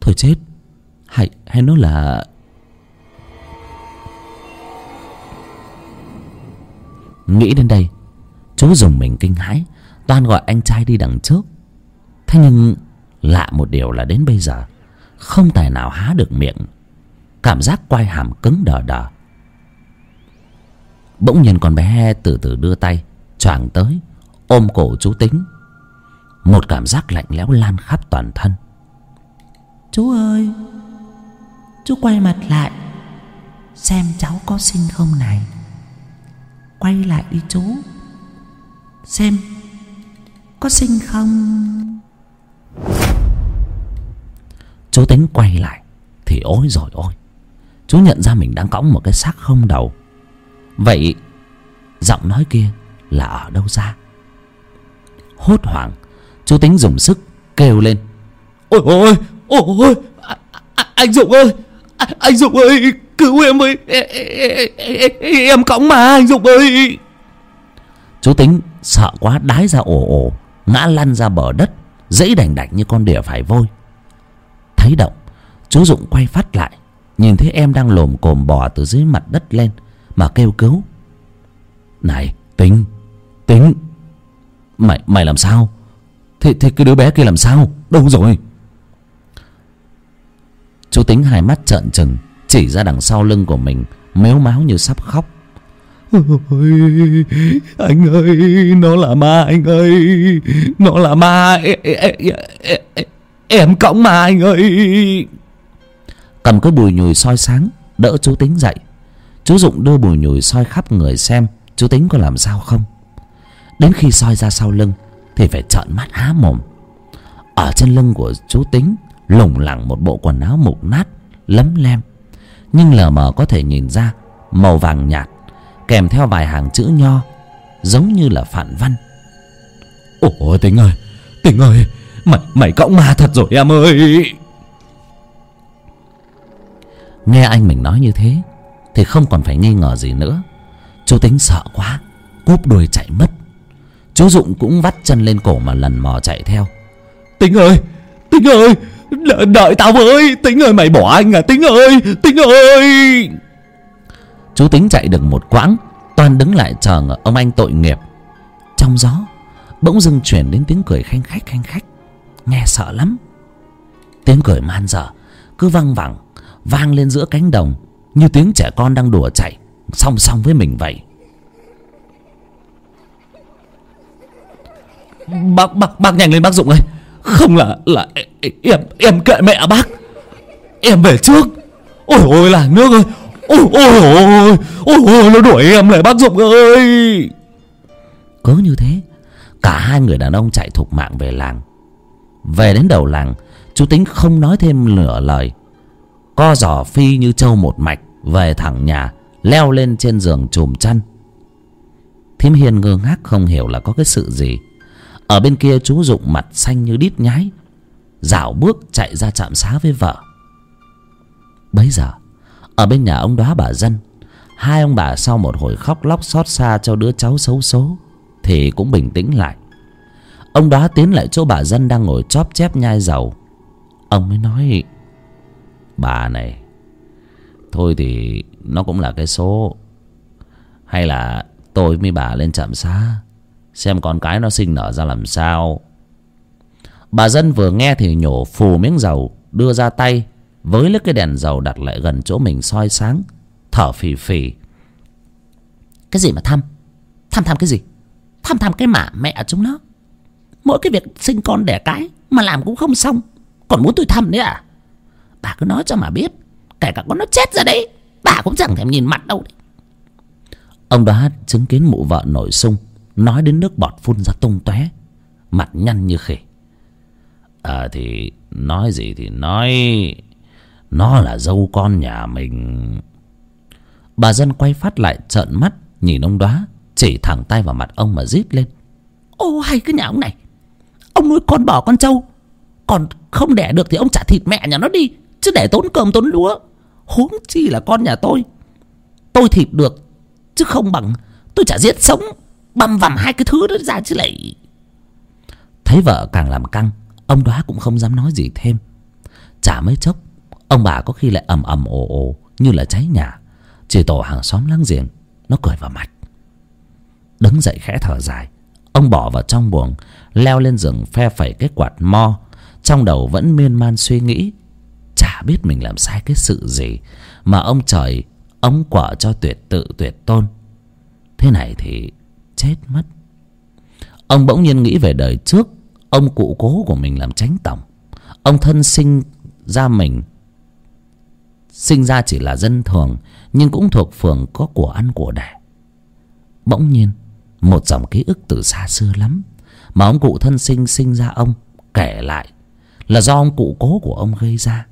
Speaker 1: Thôi chết. Hay hay nó là nghĩ đến đây chú dùng mình kinh hãi. Toan gọi anh trai đi đằng trước. Thế nhưng, lạ một điều là đến bây giờ, không tài nào há được miệng. Cảm giác quai hàm cứng đờ đờ. Bỗng nhiên con bé từ từ đưa tay, choàng tới, ôm cổ chú tính một cảm giác lạnh lẽo lan khắp toàn thân.
Speaker 2: Chú ơi chú quay mặt lại xem cháu có sinh không này. Quay lại đi chú xem có sinh không?
Speaker 1: Chú tính quay lại thì ôi rồi ôi chú nhận ra mình đang cõng một cái xác không đầu. Vậy giọng nói kia là ở đâu ra? Hốt hoảng chú tính dùng sức kêu lên. Ôi ôi ôi ôi anh dũng ơi anh dũng ơi cứu em ơi em cõng mà anh dũng ơi. Chú tính sợ quá đái ra ồ ồ ngã lăn ra bờ đất dãy đành đạch như con đỉa phải vôi. Thấy động chú dụng quay phát lại nhìn thấy em đang lồm cồm bò từ dưới mặt đất lên mà kêu cứu. Này tính tính mày mày làm sao thế thế cái đứa bé kia làm sao? Đâu rồi? Chú tính hai mắt trợn trừng chỉ ra đằng sau lưng của mình mếu máo như sắp khóc. Ôi anh ơi nó là ma anh ơi nó là ma em, cõng ma anh ơi. Cầm cái bùi nhùi soi sáng đỡ chú tính dậy. Chú dụng đưa bùi nhùi soi khắp người xem chú tính có làm sao không? Đến khi soi ra sau lưng thì phải trợn mắt há mồm. Ở trên lưng của chú tính lủng lẳng một bộ quần áo mục nát lấm lem. Nhưng lờ mờ có thể nhìn ra màu vàng nhạt kèm theo vài hàng chữ nho giống như là phản văn.
Speaker 2: Ôi tính ơi tính ơi mày mày cõng ma thật rồi em ơi.
Speaker 1: Nghe anh mình nói như thế thì không còn phải nghi ngờ gì nữa. Chú tính sợ quá cúp đuôi chạy mất chú dụng cũng vắt chân lên cổ mà lần mò chạy theo.
Speaker 2: Tính ơi tính ơi đợi, đợi tao với tính ơi mày bỏ anh à tính ơi tính ơi.
Speaker 1: Chú tính chạy được một quãng toàn đứng lại chờ ông anh tội nghiệp. Trong gió bỗng dưng chuyển đến tiếng cười khanh khách khanh khách. Nghe sợ lắm. Tiếng cười man dở cứ văng vẳng vang lên giữa cánh đồng như tiếng trẻ con đang đùa chạy song song với mình vậy
Speaker 2: bác bác bác nhanh lên bác dụng ơi. Không là là em em kệ mẹ bác. Em về trước. Ôi ôi là nước ơi. Ôi ôi ôi ôi ôi nó đuổi em lại bác dụng ơi.
Speaker 1: Cứ như thế, cả hai người đàn ông chạy thục mạng về làng. Về đến đầu làng, chú tính không nói thêm nửa lời. Co giò phi như trâu một mạch, về thẳng nhà, leo lên trên giường chùm chăn. Thím hiền ngơ ngác không hiểu là có cái sự gì ở bên kia chú dụng mặt xanh như đít nhái. Dạo bước chạy ra chạm xá với vợ. Bấy giờ, ở bên nhà ông đoá bà dân, hai ông bà sau một hồi khóc lóc xót xa cho đứa cháu xấu số thì cũng bình tĩnh lại. Ông đoá tiến lại chỗ bà dân đang ngồi chóp chép nhai dầu. Ông mới nói, bà này, thôi thì nó cũng là cái số. Hay là tôi với bà lên trạm xá xem con cái nó sinh nở ra làm sao. Bà dân vừa nghe thì nhổ phù miếng dầu, đưa ra tay, với lấy cái đèn dầu đặt lại gần chỗ mình soi sáng, thở phì phì. Cái gì mà thăm thăm thăm cái gì? Thăm thăm cái mả mẹ chúng nó. Mỗi cái việc sinh con đẻ cái mà làm cũng không xong. Còn muốn tôi thăm đấy à? Bà cứ nói cho mà biết, kể cả con nó chết ra đấy, bà cũng chẳng thèm nhìn mặt đâu. Đấy. ông đã chứng kiến mụ vợ nổi sung nói đến nước bọt phun ra tung tóe, mặt nhăn như khỉ. À thì nói gì thì nói. Nó là dâu con nhà mình. Bà dân quay phát lại trợn mắt, nhìn ông đoá chỉ thẳng tay vào mặt ông mà rít lên. Ô, hay cái nhà ông này. Ông nuôi con bò con trâu. Còn không đẻ được thì ông trả thịt mẹ nhà nó đi, chứ để tốn cơm tốn lúa. Huống chi là con nhà tôi. Tôi thịt được, chứ không bằng tôi chả giết sống băm vằm hai cái thứ đó ra chứ lại. Thấy vợ càng làm căng, ông đoá cũng không dám nói gì thêm. Chả mấy chốc, ông bà có khi lại ầm ầm ồ ồ, như là cháy nhà. Chỉ tổ hàng xóm láng giềng, nó cười vào mặt. Đứng dậy khẽ thở dài, ông bỏ vào trong buồng, leo lên giường phe phẩy cái quạt mo. Trong đầu vẫn miên man suy nghĩ, chả biết mình làm sai cái sự gì mà ông trời, ông quả cho tuyệt tự, tuyệt tôn. Thế này thì chết mất. Ông bỗng nhiên nghĩ về đời trước, ông cụ cố của mình làm tránh tổng ông thân sinh ra mình, sinh ra chỉ là dân thường, nhưng cũng thuộc phường có của ăn của đẻ. Bỗng nhiên, một dòng ký ức từ xa xưa lắm mà ông cụ thân sinh sinh ra ông kể lại là do ông cụ cố của ông gây ra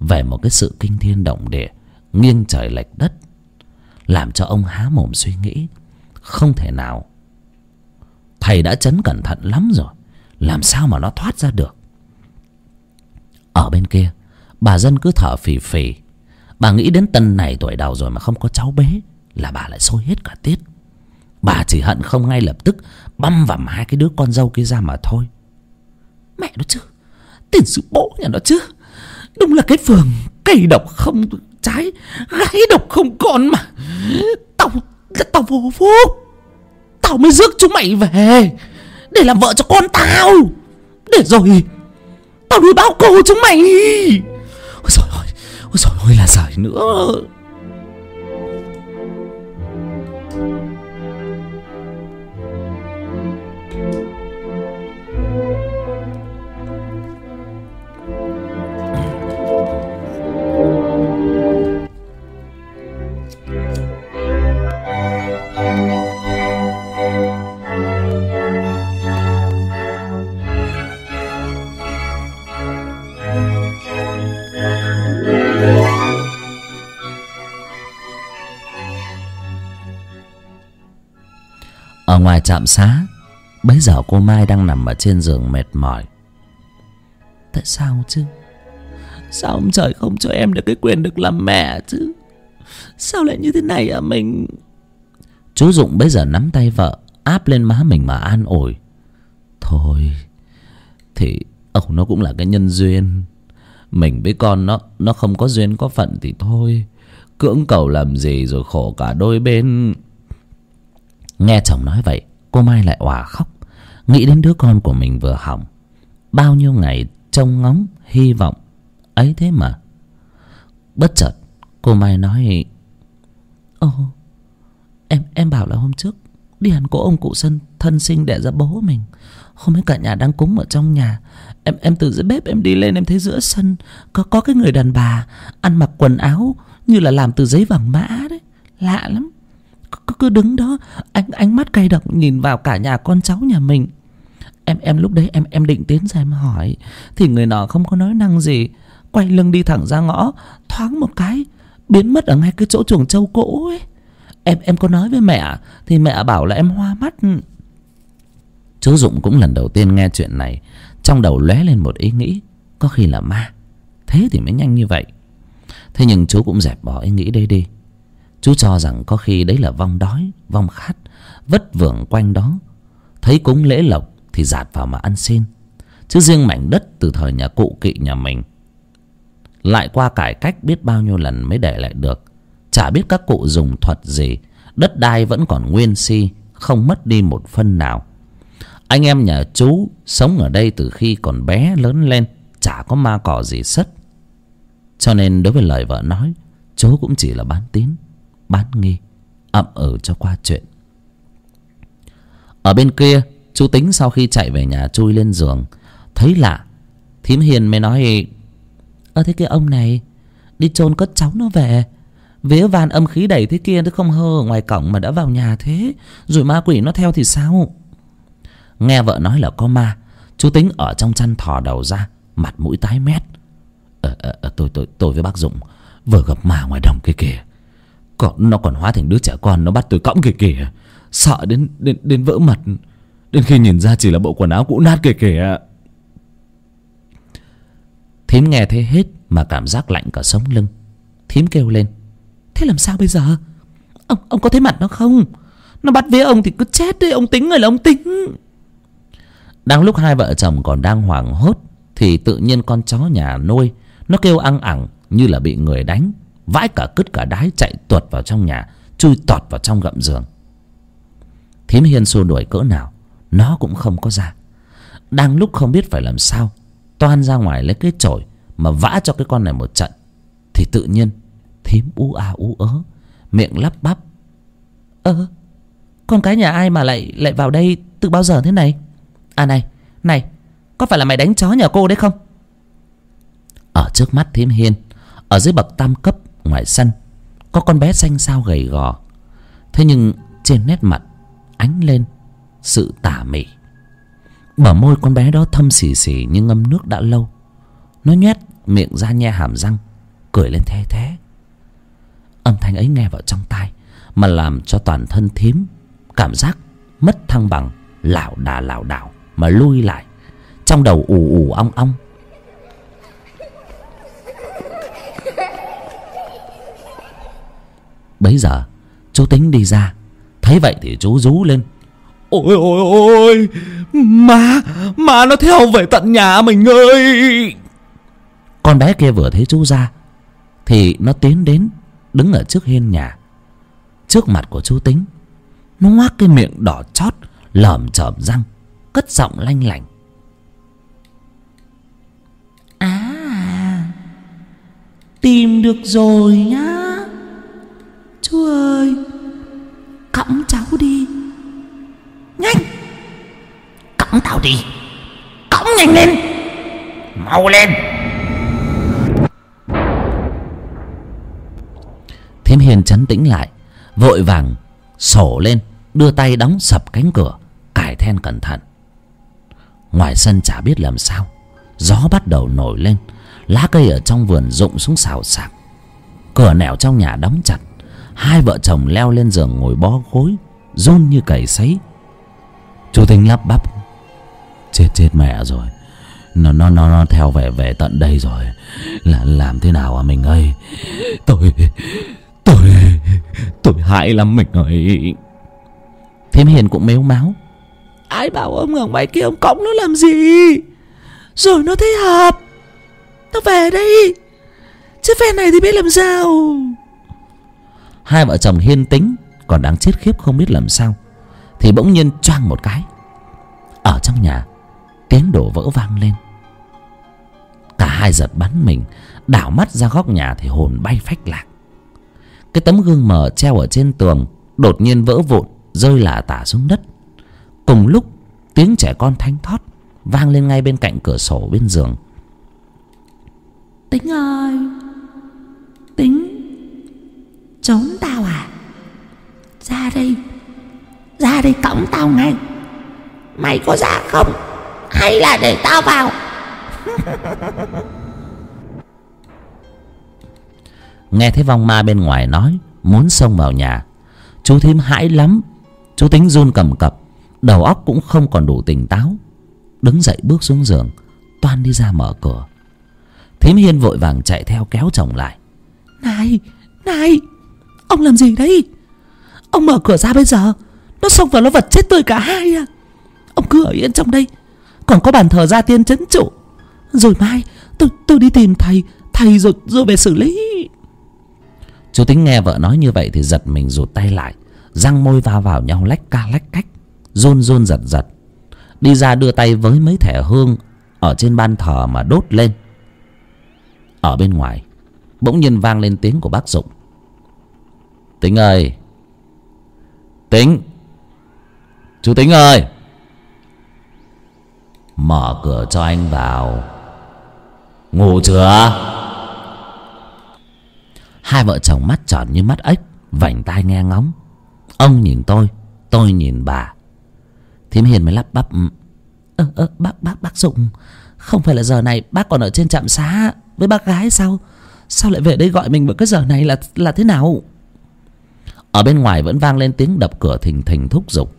Speaker 1: về một cái sự kinh thiên động địa, nghiêng trời lệch đất, làm cho ông há mồm suy nghĩ không thể nào. Thầy đã chấn cẩn thận lắm rồi. Làm sao mà nó thoát ra được? Ở bên kia, bà dân cứ thở phì phì. Bà nghĩ đến tân này tuổi đầu rồi mà không có cháu bé là bà lại sôi hết cả tiết. Bà chỉ hận không ngay lập tức băm vằm hai cái đứa con dâu kia ra mà thôi. Mẹ nó chứ, tiền sự bố nhà nó chứ. Đúng là cái phường cây độc không trái gái độc không con mà. Tao tao vô phúc tao mới rước chúng mày về, để làm vợ cho con tao. Để rồi, tao nuôi bao cô chúng mày. Ôi trời ơi, ôi trời ơi, là giời nữa. Ngoài trạm xá, bấy giờ cô mai đang nằm ở trên giường mệt mỏi.
Speaker 2: Tại sao chứ? Sao ông trời không cho em được cái quyền được làm mẹ chứ? Sao lại như thế này à mình?
Speaker 1: Chú dụng bấy giờ nắm tay vợ, áp lên má mình mà an ủi. Thôi, thì ông nó cũng là cái nhân duyên. Mình với con nó nó không có duyên có phận thì thôi. Cưỡng cầu làm gì rồi khổ cả đôi bên nghe chồng nói vậy, cô mai lại òa khóc. Nghĩ đến đứa con của mình vừa hỏng. Bao nhiêu ngày trông ngóng, hy vọng, ấy thế mà. Bất chợt, cô mai nói,
Speaker 2: ồ, em em bảo là hôm trước, đi ăn cỗ ông cụ sân, thân sinh đẻ ra bố mình. Hôm ấy cả nhà đang cúng ở trong nhà. Em em từ dưới bếp em đi lên, em thấy giữa sân có có cái người đàn bà, ăn mặc quần áo như là làm từ giấy vàng mã đấy. Lạ lắm cứ, cứ đứng đó ánh ánh mắt cay độc nhìn vào cả nhà con cháu nhà mình. Em em lúc đấy em em định tiến ra em hỏi thì người nọ không có nói năng gì. Quay lưng đi thẳng ra ngõ thoáng một cái biến mất ở ngay cái chỗ chuồng trâu cỗ ấy. Em em có nói với mẹ thì mẹ bảo là em hoa mắt.
Speaker 1: Chú dụng cũng lần đầu tiên nghe chuyện này trong đầu lóe lên một ý nghĩ có khi là ma. Thế thì mới nhanh như vậy. Thế nhưng chú cũng dẹp bỏ ý nghĩ đây đi chú cho rằng có khi đấy là vong đói, vong khát, vất vưởng quanh đó. Thấy cúng lễ lộc thì dạt vào mà ăn xin. Chứ riêng mảnh đất từ thời nhà cụ kỵ nhà mình. Lại qua cải cách biết bao nhiêu lần mới để lại được. Chả biết các cụ dùng thuật gì, đất đai vẫn còn nguyên si, không mất đi một phân nào. Anh em nhà chú sống ở đây từ khi còn bé lớn lên, chả có ma cỏ gì sất. Cho nên đối với lời vợ nói, chú cũng chỉ là bán tín bán nghi ậm ừ cho qua chuyện. Ở bên kia chú tính sau khi chạy về nhà chui lên giường thấy lạ thím hiền mới nói
Speaker 2: ơ thế cái ông này đi chôn cất cháu nó về. Vía van âm khí đẩy thế kia nó không hơ ở ngoài cổng mà đã vào nhà thế rồi ma quỷ nó theo thì sao?
Speaker 1: Nghe vợ nói là có ma chú tính ở trong chăn thò đầu ra mặt mũi tái mét. Ờ, ờ, ờ, tôi tôi tôi với bác dụng vừa gặp ma ngoài đồng kia kìa còn nó còn hóa thành đứa trẻ con, nó bắt tôi cõng kìa kìa. Sợ đến đến đến vỡ mặt. Đến khi nhìn ra chỉ là bộ quần áo cũ nát kìa kìa. Thím nghe thấy hết mà cảm giác lạnh cả sống lưng. Thím kêu lên,
Speaker 2: thế làm sao bây giờ? Ông ông có thấy mặt nó không? Nó bắt vía ông thì cứ chết đi, ông tính người là ông tính.
Speaker 1: Đang lúc hai vợ chồng còn đang hoảng hốt thì tự nhiên con chó nhà nuôi, nó kêu ăn ẳng như là bị người đánh vãi cả cứt cả đái chạy tuột vào trong nhà, chui tọt vào trong gậm giường. Thím hiên xua đuổi cỡ nào, nó cũng không có ra. Đang lúc không biết phải làm sao, toan ra ngoài lấy cái chổi mà vã cho cái con này một trận, thì tự nhiên thím ú a ú ớ, miệng lắp bắp.
Speaker 2: Ơ, con cái nhà ai mà lại lại vào đây từ bao giờ thế này? À này này, có phải là mày đánh chó nhà cô đấy không?
Speaker 1: Ở trước mắt thím hiên, ở dưới bậc tam cấp ngoài sân, có con bé xanh xao gầy gò. Thế nhưng trên nét mặt ánh lên sự tà mị. Bờ môi con bé đó thâm xì xì như ngâm nước đã lâu. Nó nhét miệng ra nhe hàm răng, cười lên the thé âm thanh ấy nghe vào trong tai mà làm cho toàn thân thím cảm giác mất thăng bằng, lảo đà lảo đảo mà lui lại. Trong đầu ù ù ong ong bấy giờ, chú tính đi ra. Thấy vậy thì chú rú lên.
Speaker 2: Ôi ôi ôi ma ma nó theo về tận nhà mình ơi.
Speaker 1: Con bé kia vừa thấy chú ra, thì nó tiến đến, đứng ở trước hiên nhà. Trước mặt của chú tính, nó ngoác cái miệng đỏ chót, lởm chởm răng, cất giọng lanh lảnh.
Speaker 2: À tìm được rồi nhá chú ơi, cõng cháu đi. Nhanh!
Speaker 3: Cõng tao đi. Cõng nhanh lên. Mau lên.
Speaker 1: Thím hiền chấn tĩnh lại, vội vàng sổ lên, đưa tay đóng sập cánh cửa, cài then cẩn thận. Ngoài sân chả biết làm sao, gió bắt đầu nổi lên, lá cây ở trong vườn rụng xuống xào xạc. Cửa nẻo trong nhà đóng chặt hai vợ chồng leo lên giường ngồi bó gối, run như cầy sấy. Tính lắp bắp, chết chết mẹ rồi. Nó nó nó nó theo về về tận đây rồi. Là, làm thế nào à mình ơi? Tôi tôi tôi hại lắm mình ơi. Thêm hiền cũng mếu máu.
Speaker 2: Ai bảo ông ở ngoài kia ông cõng nó làm gì? Rồi nó thấy hợp. Nó về đây. Chứ phe này thì biết làm sao?
Speaker 1: Hai vợ chồng hiên tính, còn đang chết khiếp không biết làm sao, thì bỗng nhiên choang một cái. Ở trong nhà, tiếng đổ vỡ vang lên. Cả hai giật bắn mình, đảo mắt ra góc nhà thì hồn bay phách lạc. Cái tấm gương mờ treo ở trên tường đột nhiên vỡ vụn, rơi lả tả xuống đất. Cùng lúc, tiếng trẻ con thanh thót vang lên ngay bên cạnh cửa sổ bên giường.
Speaker 2: Tính ơi, tính trốn tao à? Ra đây. Ra đây cõng tao ngay. Mày có ra không? Hay là để tao vào?
Speaker 1: Nghe thấy vong ma bên ngoài nói muốn xông vào nhà. Chú thím hãi lắm. Chú tính run cầm cập. Đầu óc cũng không còn đủ tỉnh táo. Đứng dậy bước xuống giường. Toan đi ra mở cửa. Thím hiên vội vàng chạy theo kéo chồng lại.
Speaker 2: Này này ông làm gì đấy? Ông mở cửa ra bây giờ, nó xông vào nó vật chết tôi cả hai à. Ông cứ ở yên trong đây, còn có bàn thờ gia tiên chấn trụ. Rồi mai, tôi tôi đi tìm thầy thầy rồi rồi về xử lý.
Speaker 1: Chú tính nghe vợ nói như vậy thì giật mình rụt tay lại. Răng môi va vào nhau lách ca lách cách, rôn rôn giật giật. Đi ra đưa tay với mấy thẻ hương ở trên ban thờ mà đốt lên. Ở bên ngoài, bỗng nhiên vang lên tiếng của bác dụng tính ơi. Tính. Chú tính ơi. Mở cửa cho anh vào. Ngủ chưa? Hai vợ chồng mắt tròn như mắt ếch vảnh tai nghe ngóng. Ông nhìn tôi tôi nhìn bà. Thím hiền mới lắp bắp
Speaker 2: ơ ơ bác bác bác dụng không phải là giờ này bác còn ở trên trạm xá với bác gái sao? Sao lại về đây gọi mình vào cái giờ này là là thế nào?
Speaker 1: Ở bên ngoài vẫn vang lên tiếng đập cửa thình thình thúc giục.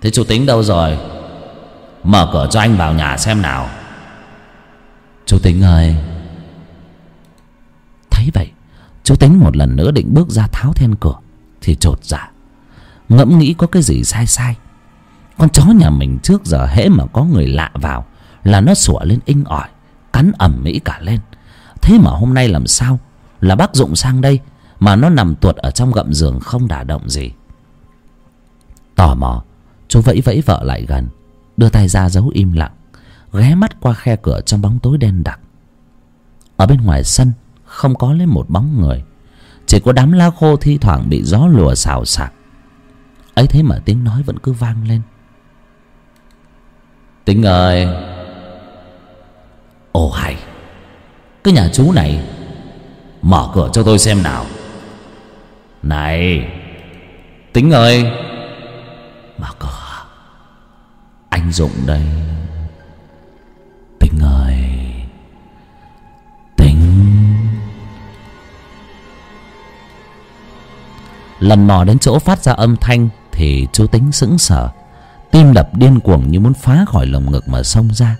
Speaker 1: Thế chú tính đâu rồi? Mở cửa cho anh vào nhà xem nào. Chú tính ơi. Thấy vậy, chú tính một lần nữa định bước ra tháo then cửa, thì t dạ. Ngẫm nghĩ có cái gì sai sai. Con chó nhà mình trước giờ hễ mà có người lạ vào là nó sủa lên inh ỏi, cắn ẩm mỹ cả lên. Thế mà hôm nay làm sao? Là bác dụng sang đây mà nó nằm tuột ở trong gậm giường không đả động gì. Tò mò chú vẫy vẫy vợ lại gần đưa tay ra giấu im lặng ghé mắt qua khe cửa trong bóng tối đen đặc. Ở bên ngoài sân không có lấy một bóng người chỉ có đám lá khô thi thoảng bị gió lùa xào xạc. Ấy thế mà tiếng nói vẫn cứ vang lên. Tính ơi! Ồ hay! Cái nhà chú này mở cửa cho tôi xem nào này. Tính ơi. Mở cửa anh dụng đây. Tính ơi. Tính. Lần mò đến chỗ phát ra âm thanh thì chú tính sững sờ. Tim đập điên cuồng như muốn phá khỏi lồng ngực mà xông ra.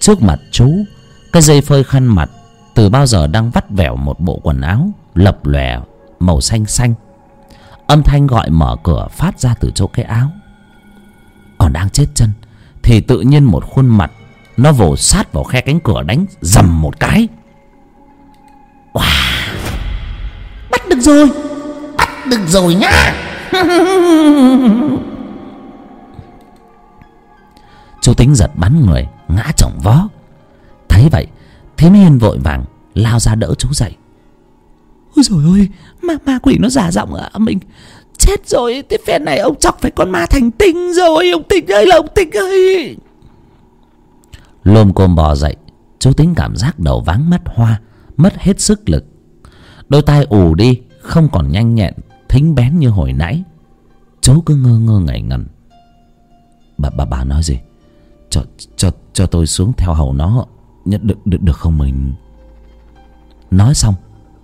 Speaker 1: Trước mặt chú, cái dây phơi khăn mặt từ bao giờ đang vắt vẻo một bộ quần áo lập lòe màu xanh xanh. Âm thanh gọi mở cửa phát ra từ chỗ cái áo. Còn đang chết chân, thì tự nhiên một khuôn mặt, nó vồ sát vào khe cánh cửa đánh dầm một cái.
Speaker 2: Wow. bắt được rồi!
Speaker 3: Bắt được rồi nhá!
Speaker 1: Chú tính giật bắn người, ngã chồng vó. Thấy vậy thím hiên vội vàng lao ra đỡ chú dậy.
Speaker 2: Ôi rồi ôi ma ma quỷ nó giả giọng à mình chết rồi, cái phen này ông chọc phải con ma thành tinh rồi, ông tinh ơi, là ông tinh ơi.
Speaker 1: Lôm côm bò dậy, chú tính cảm giác đầu váng mắt hoa, mất hết sức lực. Đôi tai ù đi, không còn nhanh nhẹn, thính bén như hồi nãy. Chú cứ ngơ ngơ ngẩng ngần bà bà bà nói gì? Cho cho cho tôi xuống theo hầu nó, nhận được được được không mình? Nói xong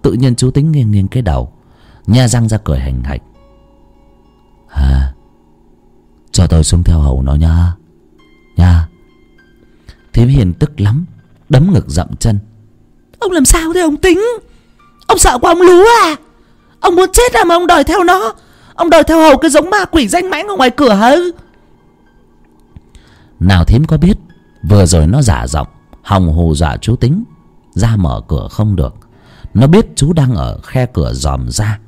Speaker 1: tự nhiên chú tính nghiêng nghiêng cái đầu nha răng ra cười hành hạch. À tôi xuống theo hầu nó nha. Nha Thím Hiền tức lắm Đấm ngực dậm chân.
Speaker 2: Ông làm sao thế ông tính? Ông sợ của ông lú à? Ông muốn chết à mà ông đòi theo nó? Ông đòi theo hầu cái giống ma quỷ danh mãnh ở ngoài cửa hả?
Speaker 1: Nào thím có biết Vừa rồi nó giả giọng Hòng hù dọa chú tính Ra mở cửa không được nó biết chú đang ở khe cửa dòm ra.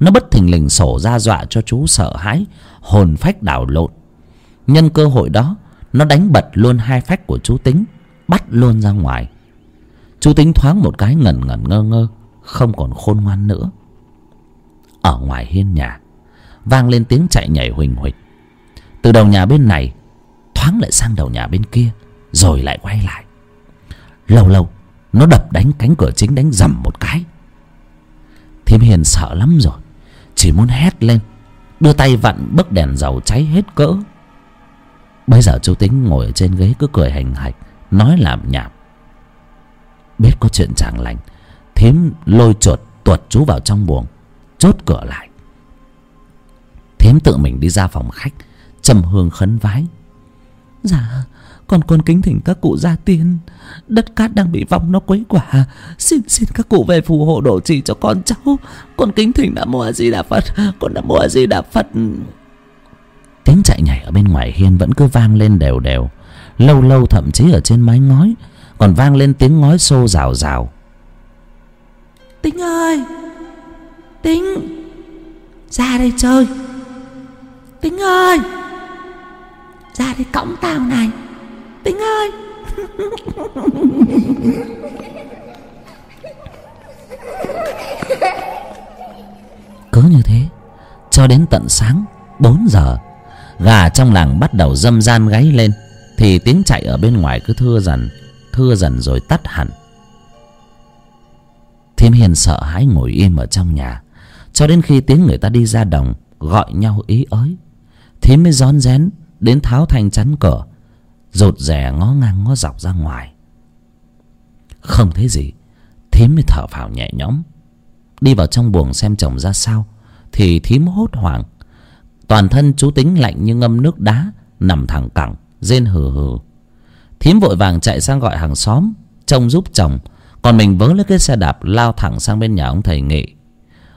Speaker 1: Nó bất thình lình sổ ra dọa cho chú sợ hãi, Hồn phách đảo lộn. Nhân cơ hội đó, Nó đánh bật luôn hai phách của chú tính, Bắt luôn ra ngoài. Chú tính thoáng một cái ngẩn ngẩn ngơ ngơ, Không còn khôn ngoan nữa. Ở ngoài hiên nhà, Vang lên tiếng chạy nhảy huỳnh huỳnh Từ đầu nhà bên này, Thoáng lại sang đầu nhà bên kia, Rồi lại quay lại. Lâu lâu nó đập đánh cánh cửa chính đánh dầm một cái. Thím Hiền sợ lắm rồi, Chỉ muốn hét lên, Đưa tay vặn bức đèn dầu cháy hết cỡ. Bây giờ chú Tính ngồi ở trên ghế cứ cười hành hạch, Nói làm nhảm. Biết có chuyện chẳng lành Thím lôi chuột tuột chú vào trong buồng, Chốt cửa lại. Thím tự mình đi ra phòng khách, trầm hương khấn vái.
Speaker 2: Dạ còn con kính thỉnh các cụ gia tiên. Đất cát đang bị vong nó quấy quả. Xin xin các cụ về phù hộ độ trì cho con cháu. Con kính thỉnh đã mua gì đà Phật. Con đã mua gì đà Phật.
Speaker 1: Tiếng chạy nhảy ở bên ngoài hiên vẫn cứ vang lên đều đều. Lâu lâu thậm chí ở trên mái ngói Còn vang lên tiếng ngói xô rào rào.
Speaker 2: Tính ơi! Tính! Ra đây chơi! Tính ơi! Ra đây cõng tao này Tính ơi.
Speaker 1: Cứ như thế, Cho đến tận sáng 4 giờ, Gà trong làng bắt đầu dâm gian gáy lên, Thì tiếng chạy ở bên ngoài cứ thưa dần Thưa dần rồi tắt hẳn. Thiêm Hiền sợ hãi ngồi im ở trong nhà, Cho đến khi tiếng người ta đi ra đồng, Gọi nhau ý ới. Thím mới rón rén Đến tháo thanh chắn cửa Rụt rè ngó ngang ngó dọc ra ngoài. Không thấy gì, Thím mới thở phào nhẹ nhõm. Đi vào trong buồng xem chồng ra sao, Thì thím hốt hoảng. Toàn thân chú tính lạnh như ngâm nước đá, Nằm thẳng cẳng, Rên hừ hừ. Thím vội vàng chạy sang gọi hàng xóm, Trông giúp chồng. Còn mình vớ lấy cái xe đạp Lao thẳng sang bên nhà ông thầy Nghị.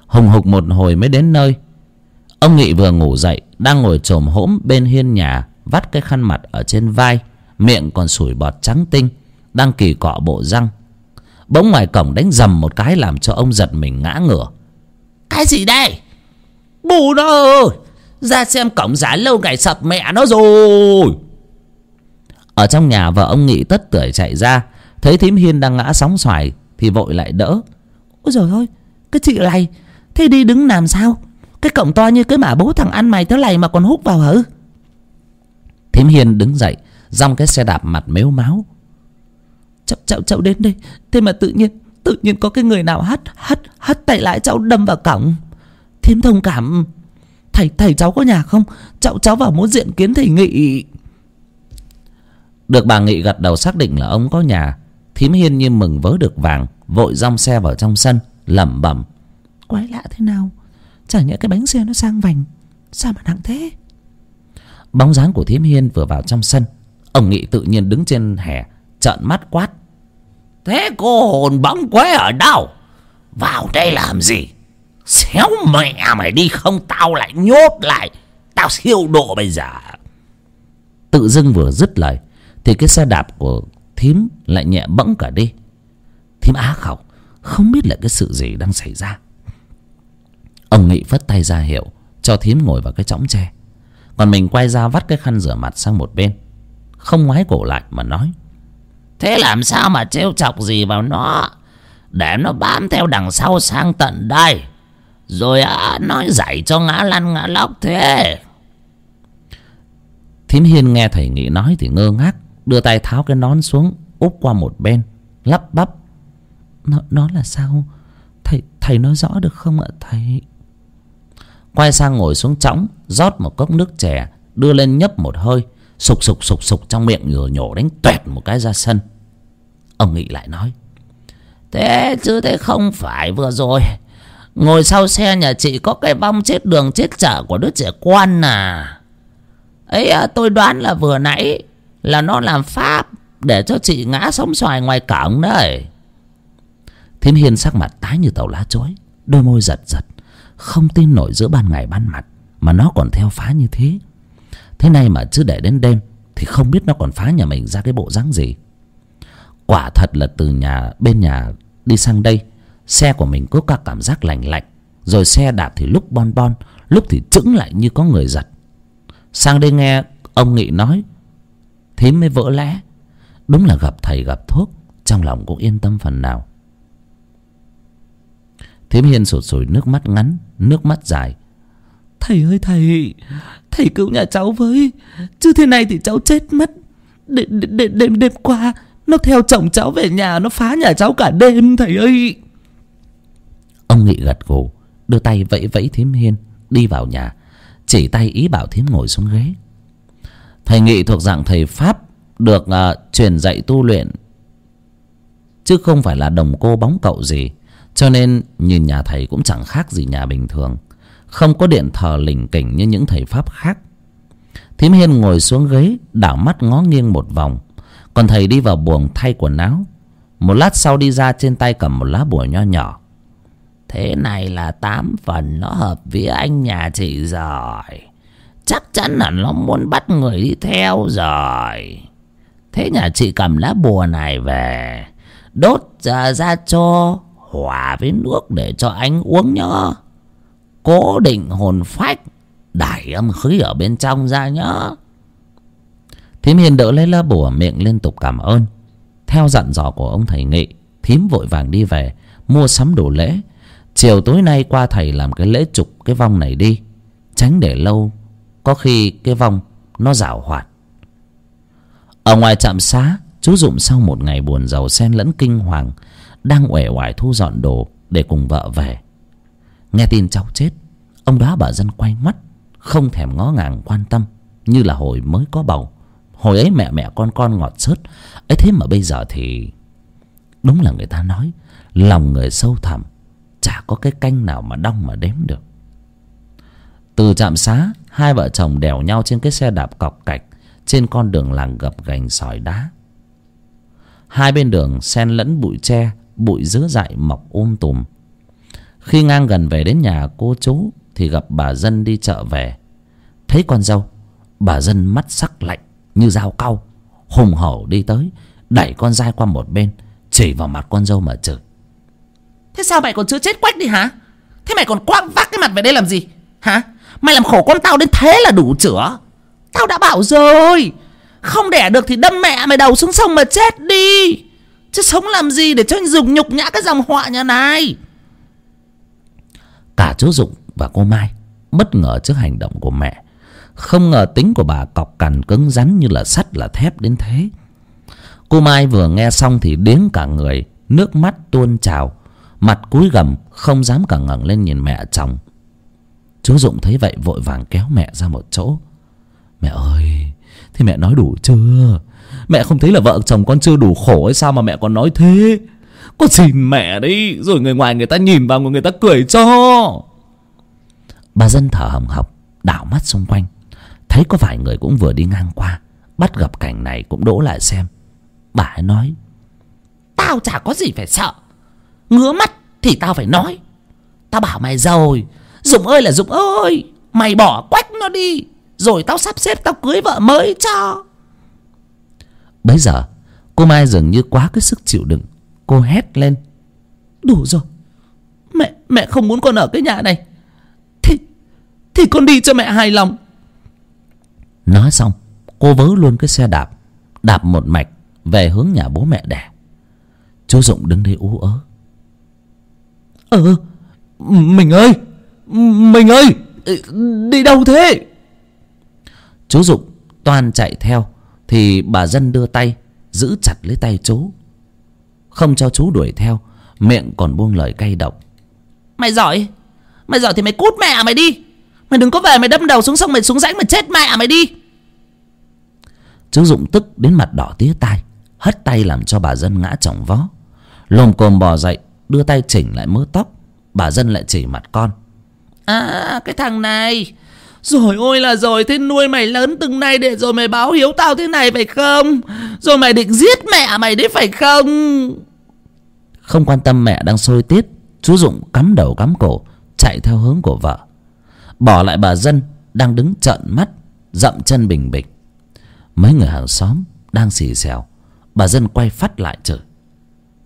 Speaker 1: Hùng hục một hồi mới đến nơi. Ông Nghị vừa ngủ dậy, Đang ngồi trồm hỗm bên hiên nhà. Vắt cái khăn mặt ở trên vai, Miệng còn sủi bọt trắng tinh, Đang kỳ cọ bộ răng. Bỗng ngoài cổng đánh dầm một cái Làm cho ông giật mình ngã ngửa.
Speaker 3: Cái gì đây? Bù nó ơi, Ra xem cổng giá lâu ngày sập mẹ nó rồi.
Speaker 1: Ở trong nhà vợ ông Nghị tất tưởi chạy ra, Thấy thím Hiên đang ngã sóng xoài Thì vội lại đỡ.
Speaker 2: Ôi rồi ôi Cái chị này, Thế đi đứng làm sao? Cái cổng to như cái mả bố thằng ăn mày tới này mà còn hút vào hả?
Speaker 1: Thím Hiên đứng dậy dong cái xe đạp mặt mếu máu.
Speaker 2: Cháu, cháu, cháu đến đây Thế mà tự nhiên Tự nhiên có cái người nào hắt hắt hắt tay lại cháu đâm vào cổng. Thím thông cảm Thầy thầy cháu có nhà không? Cháu cháu vào muốn diện kiến thầy Nghị.
Speaker 1: Được bà Nghị gật đầu xác định là ông có nhà Thím Hiên như mừng vớ được vàng Vội rong xe vào trong sân lẩm bẩm
Speaker 2: Quái lạ thế nào? Chả nhẽ cái bánh xe nó sang vành Sao mà nặng thế?
Speaker 1: Bóng dáng của thím Hiên vừa vào trong sân, Ông Nghị tự nhiên đứng trên hè, Trợn mắt quát.
Speaker 3: Thế cô hồn bóng quế ở đâu? Vào đây làm gì? Xéo mẹ mày đi không Tao lại nhốt lại, Tao siêu độ bây giờ.
Speaker 1: Tự dưng vừa dứt lời, Thì cái xe đạp của thím lại nhẹ bẫng cả đi. Thím á khẩu, Không biết là cái sự gì đang xảy ra. Ông Nghị phất tay ra hiệu Cho thím ngồi vào cái chõng tre. Còn mình quay ra vắt cái khăn rửa mặt sang một bên. Không ngoái cổ lại mà nói
Speaker 3: Thế làm sao mà trêu chọc gì vào nó? Để nó bám theo đằng sau sang tận đây. Rồi à, nói dạy cho ngã lăn ngã lóc thế.
Speaker 1: Thím Hiên nghe thầy Nghị nói thì ngơ ngác Đưa tay tháo cái nón xuống Úp qua một bên Lắp bắp.
Speaker 2: Nó, nó là sao? Thầy thầy nói rõ được không ạ thầy?
Speaker 1: Quay sang ngồi xuống chõng rót một cốc nước chè Đưa lên nhấp một hơi Sục sục sục sục trong miệng nhổ nhổ đánh toẹt một cái ra sân. Ông Nghị lại nói
Speaker 3: Thế chứ thế không phải vừa rồi. Ngồi sau xe nhà chị có cái bong chết đường chết chợ của đứa trẻ quan à. Ấy à, tôi đoán là vừa nãy là nó làm pháp để cho chị ngã sóng xoài ngoài cổng đấy.
Speaker 1: Thím hiên sắc mặt tái như tàu lá chối đôi môi giật giật không tin nổi giữa ban ngày ban mặt, mà nó còn theo phá như thế. Thế này mà chứ để đến đêm, thì không biết nó còn phá nhà mình ra cái bộ dáng gì. Quả thật là từ nhà, bên nhà đi sang đây, xe của mình có cả cảm giác lành lạnh, rồi xe đạp thì lúc bon bon, lúc thì chững lại như có người giật. Sang đây nghe ông nghị nói, thế mới vỡ lẽ. Đúng là gặp thầy gặp thuốc, trong lòng cũng yên tâm phần nào thím hiên sụt sùi nước mắt ngắn nước mắt dài.
Speaker 2: Thầy ơi thầy thầy cứu nhà cháu với. Chứ thế này thì cháu chết mất. Đêm đêm đêm đêm qua nó theo chồng cháu về nhà nó phá nhà cháu cả đêm thầy ơi.
Speaker 1: Ông nghị gật gù đưa tay vẫy vẫy thím hiên đi vào nhà. Chỉ tay ý bảo thím ngồi xuống ghế. Thầy nghị thuộc dạng thầy pháp được uh, truyền dạy tu luyện. Chứ không phải là đồng cô bóng cậu gì cho nên, nhìn nhà thầy cũng chẳng khác gì nhà bình thường. Không có điện thờ lỉnh kỉnh như những thầy pháp khác. Thím hiên ngồi xuống ghế, đảo mắt ngó nghiêng một vòng. Còn thầy đi vào buồng thay quần áo. Một lát sau đi ra trên tay cầm một lá bùa nho nhỏ.
Speaker 3: Thế này là tám phần, nó hợp với anh nhà chị rồi. Chắc chắn là nó muốn bắt người đi theo rồi. Thế nhà chị cầm lá bùa này về. Đốt ờ, ra cho hòa với nước để cho anh uống nhá. Cố định hồn phách, đẩy âm khí ở bên trong ra nhá.
Speaker 1: Thím hiền đỡ lấy lá bùa, miệng liên tục cảm ơn. Theo dặn dò của ông thầy nghị, thím vội vàng đi về, mua sắm đồ lễ. Chiều tối nay qua thầy làm cái lễ trục cái vong này đi, tránh để lâu, có khi cái vong nó rảo hoạt. Ở ngoài trạm xá, chú dụng sau một ngày buồn giàu xen lẫn kinh hoàng đang uể oải thu dọn đồ để cùng vợ về. Nghe tin cháu chết, ông đó bà dân quay mắt, không thèm ngó ngàng quan tâm, như là hồi mới có bầu. Hồi ấy mẹ mẹ con con ngọt xớt ấy thế mà bây giờ thì đúng là người ta nói, lòng người sâu thẳm, chả có cái canh nào mà đong mà đếm được. Từ trạm xá, hai vợ chồng đèo nhau trên cái xe đạp cọc cạch, trên con đường làng gập ghềnh sỏi đá. Hai bên đường xen lẫn bụi tre bụi dứa dại mọc um tùm. Khi ngang gần về đến nhà cô chú thì gặp bà dân đi chợ về. Thấy con dâu, bà dân mắt sắc lạnh như dao cau, hùng hổ đi tới, đẩy con dai qua một bên, chỉ vào mặt con dâu mà chửi.
Speaker 2: Thế sao mày còn chưa chết quách đi hả? Thế mày còn quăng vác cái mặt về đây làm gì? Hả? Mày làm khổ con tao đến thế là đủ chửa tao đã bảo rồi, không đẻ được thì đâm mẹ mày đầu xuống sông mà chết đi chứ sống làm gì để cho anh dục nhục nhã cái dòng họa nhà này?
Speaker 1: Cả chú Dục và cô mai bất ngờ trước hành động của mẹ. Không ngờ tính của bà cọc cằn cứng rắn như là sắt là thép đến thế. Cô mai vừa nghe xong thì điếng cả người, nước mắt tuôn trào, mặt cúi gầm không dám cả ngẩng lên nhìn mẹ chồng. Chú dụng thấy vậy vội vàng kéo mẹ ra một chỗ. Mẹ ơi, thế mẹ nói đủ chưa? Mẹ không thấy là vợ chồng con chưa đủ khổ hay sao mà mẹ còn nói thế? Con xin mẹ đi rồi người ngoài người ta nhìn vào người ta cười cho. Bà dân thở hồng hộc, đảo mắt xung quanh. Thấy có vài người cũng vừa đi ngang qua, bắt gặp cảnh này cũng đỗ lại xem. Bà ấy nói,
Speaker 2: tao chả có gì phải sợ. Ngứa mắt thì tao phải nói. Tao bảo mày rồi, dũng ơi là dũng ơi, mày bỏ quách nó đi, rồi tao sắp xếp tao cưới vợ mới cho
Speaker 1: bấy giờ cô mai dường như quá cái sức chịu đựng. Cô hét lên.
Speaker 2: Đủ rồi. Mẹ mẹ không muốn con ở cái nhà này. Thì thì con đi cho mẹ hài lòng.
Speaker 1: Nói xong cô vớ luôn cái xe đạp đạp một mạch về hướng nhà bố mẹ đẻ. Chú dụng đứng đây ú ớ.
Speaker 2: Ờ mình ơi mình ơi đi đâu thế?
Speaker 1: Chú dụng toan chạy theo thì bà dân đưa tay giữ chặt lấy tay chú. Không cho chú đuổi theo miệng còn buông lời cay độc.
Speaker 2: Mày giỏi. Mày giỏi thì mày cút mẹ mày đi. Mày đừng có về mày đâm đầu xuống sông mày xuống rãnh mày chết mẹ mày đi.
Speaker 1: Chú dụng tức đến mặt đỏ tía tai hất tay làm cho bà dân ngã chồng vó. Lồm cồm bò dậy đưa tay chỉnh lại mớ tóc. Bà dân lại chỉ mặt con.
Speaker 2: À cái thằng này Rồi ôi là rồi Thế nuôi mày lớn từng nay để rồi mày báo hiếu tao thế này phải không? Rồi mày định giết mẹ mày đấy phải không?
Speaker 1: Không quan tâm mẹ đang sôi tiết Chú Dụng cắm đầu cắm cổ Chạy theo hướng của vợ. Bỏ lại bà dân đang đứng trợn mắt Dậm chân bình bịch. Mấy người hàng xóm đang xì xèo Bà dân quay phát lại chửi.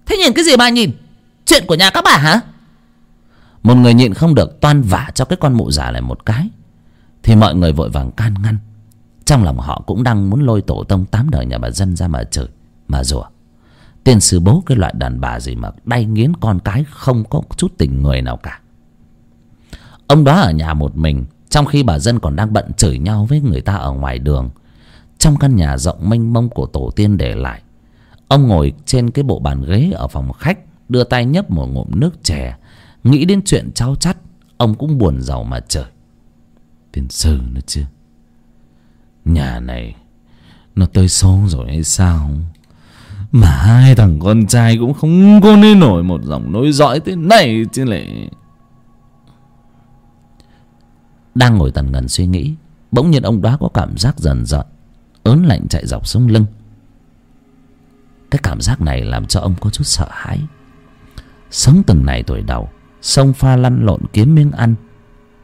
Speaker 2: Thế nhìn cái gì mà nhìn? Chuyện của nhà các bà hả?
Speaker 1: Một người nhịn không được toan vả cho cái con mụ già này một cái thì mọi người vội vàng can ngăn. Trong lòng họ cũng đang muốn lôi tổ tông tám đời nhà bà dân ra mà chửi, Mà rủa. Tiên sư bố cái loại đàn bà gì mà đay nghiến con cái không có chút tình người nào cả. Ông đó ở nhà một mình, Trong khi bà dân còn đang bận chửi nhau với người ta ở ngoài đường. Trong căn nhà rộng mênh mông của tổ tiên để lại, Ông ngồi trên cái bộ bàn ghế ở phòng khách, Đưa tay nhấp một ngụm nước chè. Nghĩ đến chuyện cháu chắt, Ông cũng buồn giàu mà trời Tiền sư nữa chứ. Nhà này, Nó tới số rồi hay sao? Mà hai thằng con trai cũng không có nên nổi một dòng nối dõi thế này chứ lại Đang ngồi tần ngần suy nghĩ, Bỗng nhiên ông đó có cảm giác dần dần Ớn lạnh chạy dọc sống lưng. Cái cảm giác này làm cho ông có chút sợ hãi. Sống từng này tuổi đầu, Sông pha lăn lộn kiếm miếng ăn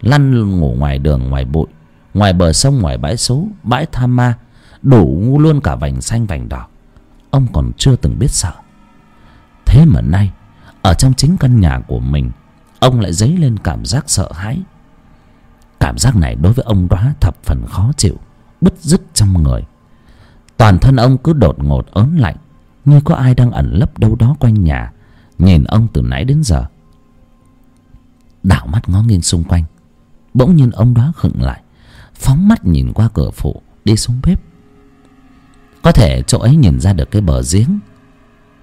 Speaker 1: Lăn ngủ ngoài đường, ngoài bụi, Ngoài bờ sông, ngoài bãi số Bãi tham ma, Đủ luôn cả vành xanh vành đỏ. Ông còn chưa từng biết sợ. Thế mà nay, Ở trong chính căn nhà của mình, Ông lại dấy lên cảm giác sợ hãi. Cảm giác này đối với ông đoá thập phần khó chịu, Bứt rứt trong người. Toàn thân ông cứ đột ngột ớn lạnh, Như có ai đang ẩn lấp đâu đó quanh nhà, Nhìn ông từ nãy đến giờ. Đảo mắt ngó nghiêng xung quanh. Bỗng nhiên ông đó khựng lại, Phóng mắt nhìn qua cửa phụ Đi xuống bếp. Có thể chỗ ấy nhìn ra được cái bờ giếng,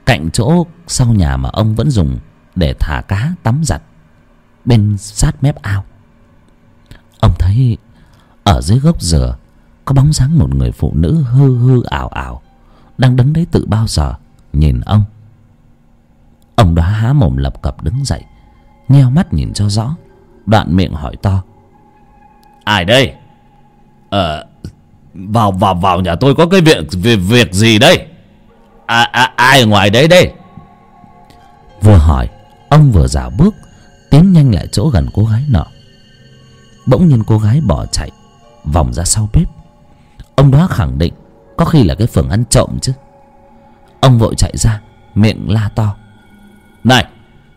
Speaker 1: Cạnh chỗ sau nhà mà ông vẫn dùng Để thả cá tắm giặt, Bên sát mép ao. Ông thấy Ở dưới gốc dừa Có bóng dáng một người phụ nữ hư hư ảo ảo Đang đứng đấy tự bao giờ Nhìn ông. Ông đó há mồm lập cập đứng dậy, Nheo mắt nhìn cho rõ, Đoạn miệng hỏi to Ai đây? Ờ Vào vào vào nhà tôi có cái việc Việc, việc gì đây? À, à, Ai ngoài đấy đây? Vừa hỏi Ông vừa dạo bước Tiến nhanh lại chỗ gần cô gái nọ. Bỗng nhiên cô gái bỏ chạy Vòng ra sau bếp. Ông đó khẳng định Có khi là cái phường ăn trộm chứ. Ông vội chạy ra Miệng la to. Này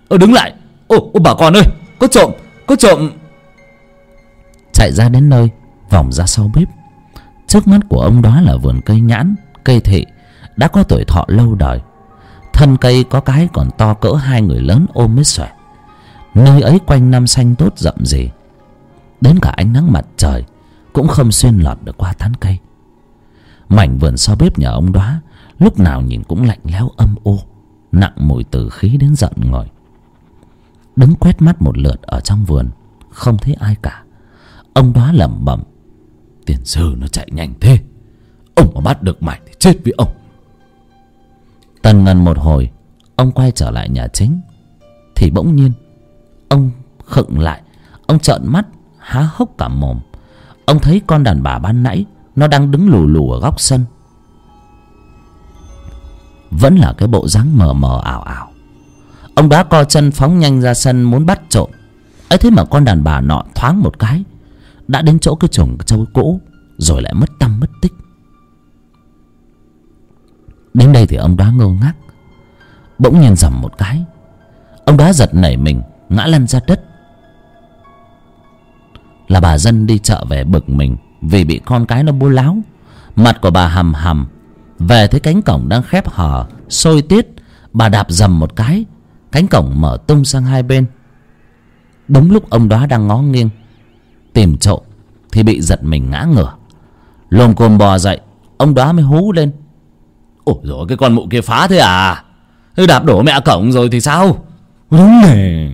Speaker 1: Ơ đứng lại. Ô, ô bà con ơi Có trộm Có trộm Chạy ra đến nơi, Vòng ra sau bếp. Trước mắt của ông đó là vườn cây nhãn, Cây thị, Đã có tuổi thọ lâu đời. Thân cây có cái còn to cỡ hai người lớn ôm mới xòe. Nơi ấy quanh năm xanh tốt rậm rì. Đến cả ánh nắng mặt trời Cũng không xuyên lọt được qua tán cây. Mảnh vườn sau bếp nhà ông đó Lúc nào nhìn cũng lạnh lẽo âm u, Nặng mùi từ khí đến giận ngồi. Đứng quét mắt một lượt ở trong vườn, Không thấy ai cả. Ông đó lẩm bẩm, Tiền sư nó chạy nhanh thế, Ông mà bắt được mày thì chết với ông. Tần ngần một hồi, Ông quay trở lại nhà chính, Thì bỗng nhiên Ông khựng lại, Ông trợn mắt, há hốc cả mồm. Ông thấy con đàn bà ban nãy Nó đang đứng lù lù ở góc sân. Vẫn là cái bộ dáng mờ mờ ảo ảo. Ông đã co chân phóng nhanh ra sân muốn bắt trộm. Ấy thế mà con đàn bà nọ thoáng một cái đã đến chỗ cái chuồng trâu cũ, Rồi lại mất tâm, mất tích. Đến đây thì ông đoá ngơ ngác, Bỗng nhiên dầm một cái. Ông đoá giật nảy mình, Ngã lăn ra đất. Là bà dân đi chợ về bực mình Vì bị con cái nó bố láo. Mặt của bà hầm hầm Về thấy cánh cổng đang khép hở Sôi tiết. Bà đạp dầm một cái, Cánh cổng mở tung sang hai bên. Đúng lúc ông đó đang ngó nghiêng Tìm trộm Thì bị giật mình ngã ngửa. Lồm cồm bò dậy, Ông đó mới hú lên. Ôi rồi cái con mụ kia phá thế à? Thế đạp đổ mẹ cổng rồi thì sao? Đúng nè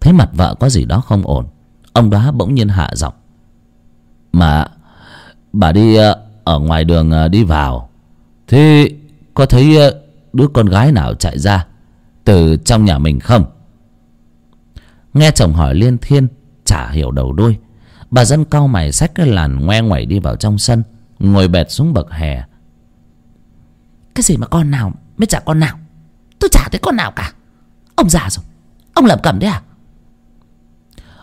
Speaker 1: Thấy mặt vợ có gì đó không ổn, Ông đó bỗng nhiên hạ giọng. Mà, Bà đi ờ, ở ngoài đường ờ, đi vào. Thế có thấy ờ, đứa con gái nào chạy ra Từ trong nhà mình không? Nghe chồng hỏi liên thiên Chả hiểu đầu đuôi. Bà dân cau mày xách cái làn ngoe ngoẩy đi vào trong sân ngồi bệt xuống bậc hè.
Speaker 3: Cái gì mà con nào mới chả con nào? Tôi chả thấy con nào cả. Ông già rồi. Ông lẩm cẩm đấy à?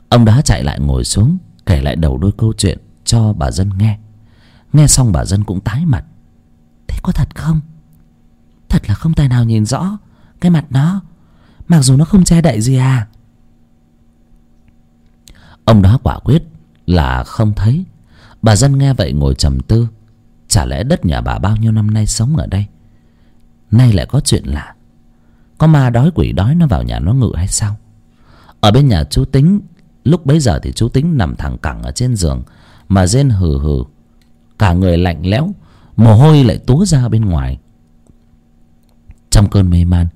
Speaker 1: Ông đã chạy lại ngồi xuống kể lại đầu đôi câu chuyện cho bà dân nghe. Nghe xong bà dân cũng tái mặt.
Speaker 2: Thế có thật không? Thật là không tài nào nhìn rõ cái mặt nó mặc dù nó không che đậy gì à
Speaker 1: ông đó quả quyết là không thấy. Bà dân nghe vậy ngồi trầm tư. Chả lẽ đất nhà bà bao nhiêu năm nay sống ở đây? Nay lại có chuyện lạ. Có ma đói quỷ đói nó vào nhà nó ngự hay sao? Ở bên nhà chú tính, lúc bấy giờ thì chú tính nằm thẳng cẳng ở trên giường, mà rên hừ hừ. Cả người lạnh lẽo, mồ hôi lại túa ra bên ngoài. Trong cơn mê man,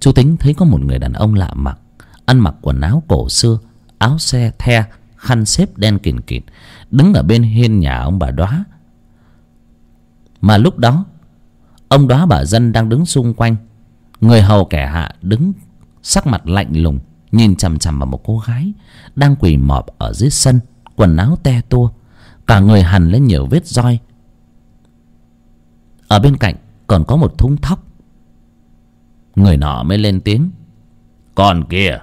Speaker 1: chú tính thấy có một người đàn ông lạ mặt, ăn mặc quần áo cổ xưa áo xe the, khăn xếp đen kìn kịt đứng ở bên hiên nhà ông bà đoá. Mà lúc đó, ông đoá bà dân đang đứng xung quanh. Người hầu kẻ hạ đứng, sắc mặt lạnh lùng, nhìn chằm chằm vào một cô gái đang quỳ mọp ở dưới sân, quần áo te tua. Cả người hằn lên nhiều vết roi. Ở bên cạnh còn có một thúng thóc. Người nọ mới lên tiếng còn kìa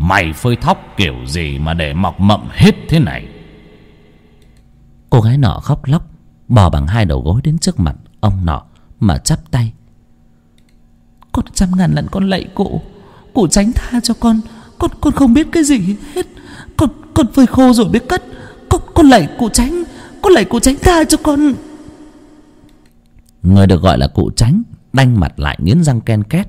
Speaker 1: mày phơi thóc kiểu gì mà để mọc mậm hết thế này? Cô gái nọ khóc lóc bò bằng hai đầu gối đến trước mặt ông nọ mà chắp tay.
Speaker 2: Con trăm ngàn lần con lạy cụ cụ tránh tha cho con. Con con không biết cái gì hết. Con con phơi khô rồi biết cất. Con con lạy cụ tránh con lạy cụ tránh tha cho con.
Speaker 1: Người được gọi là cụ tránh đanh mặt lại nghiến răng ken két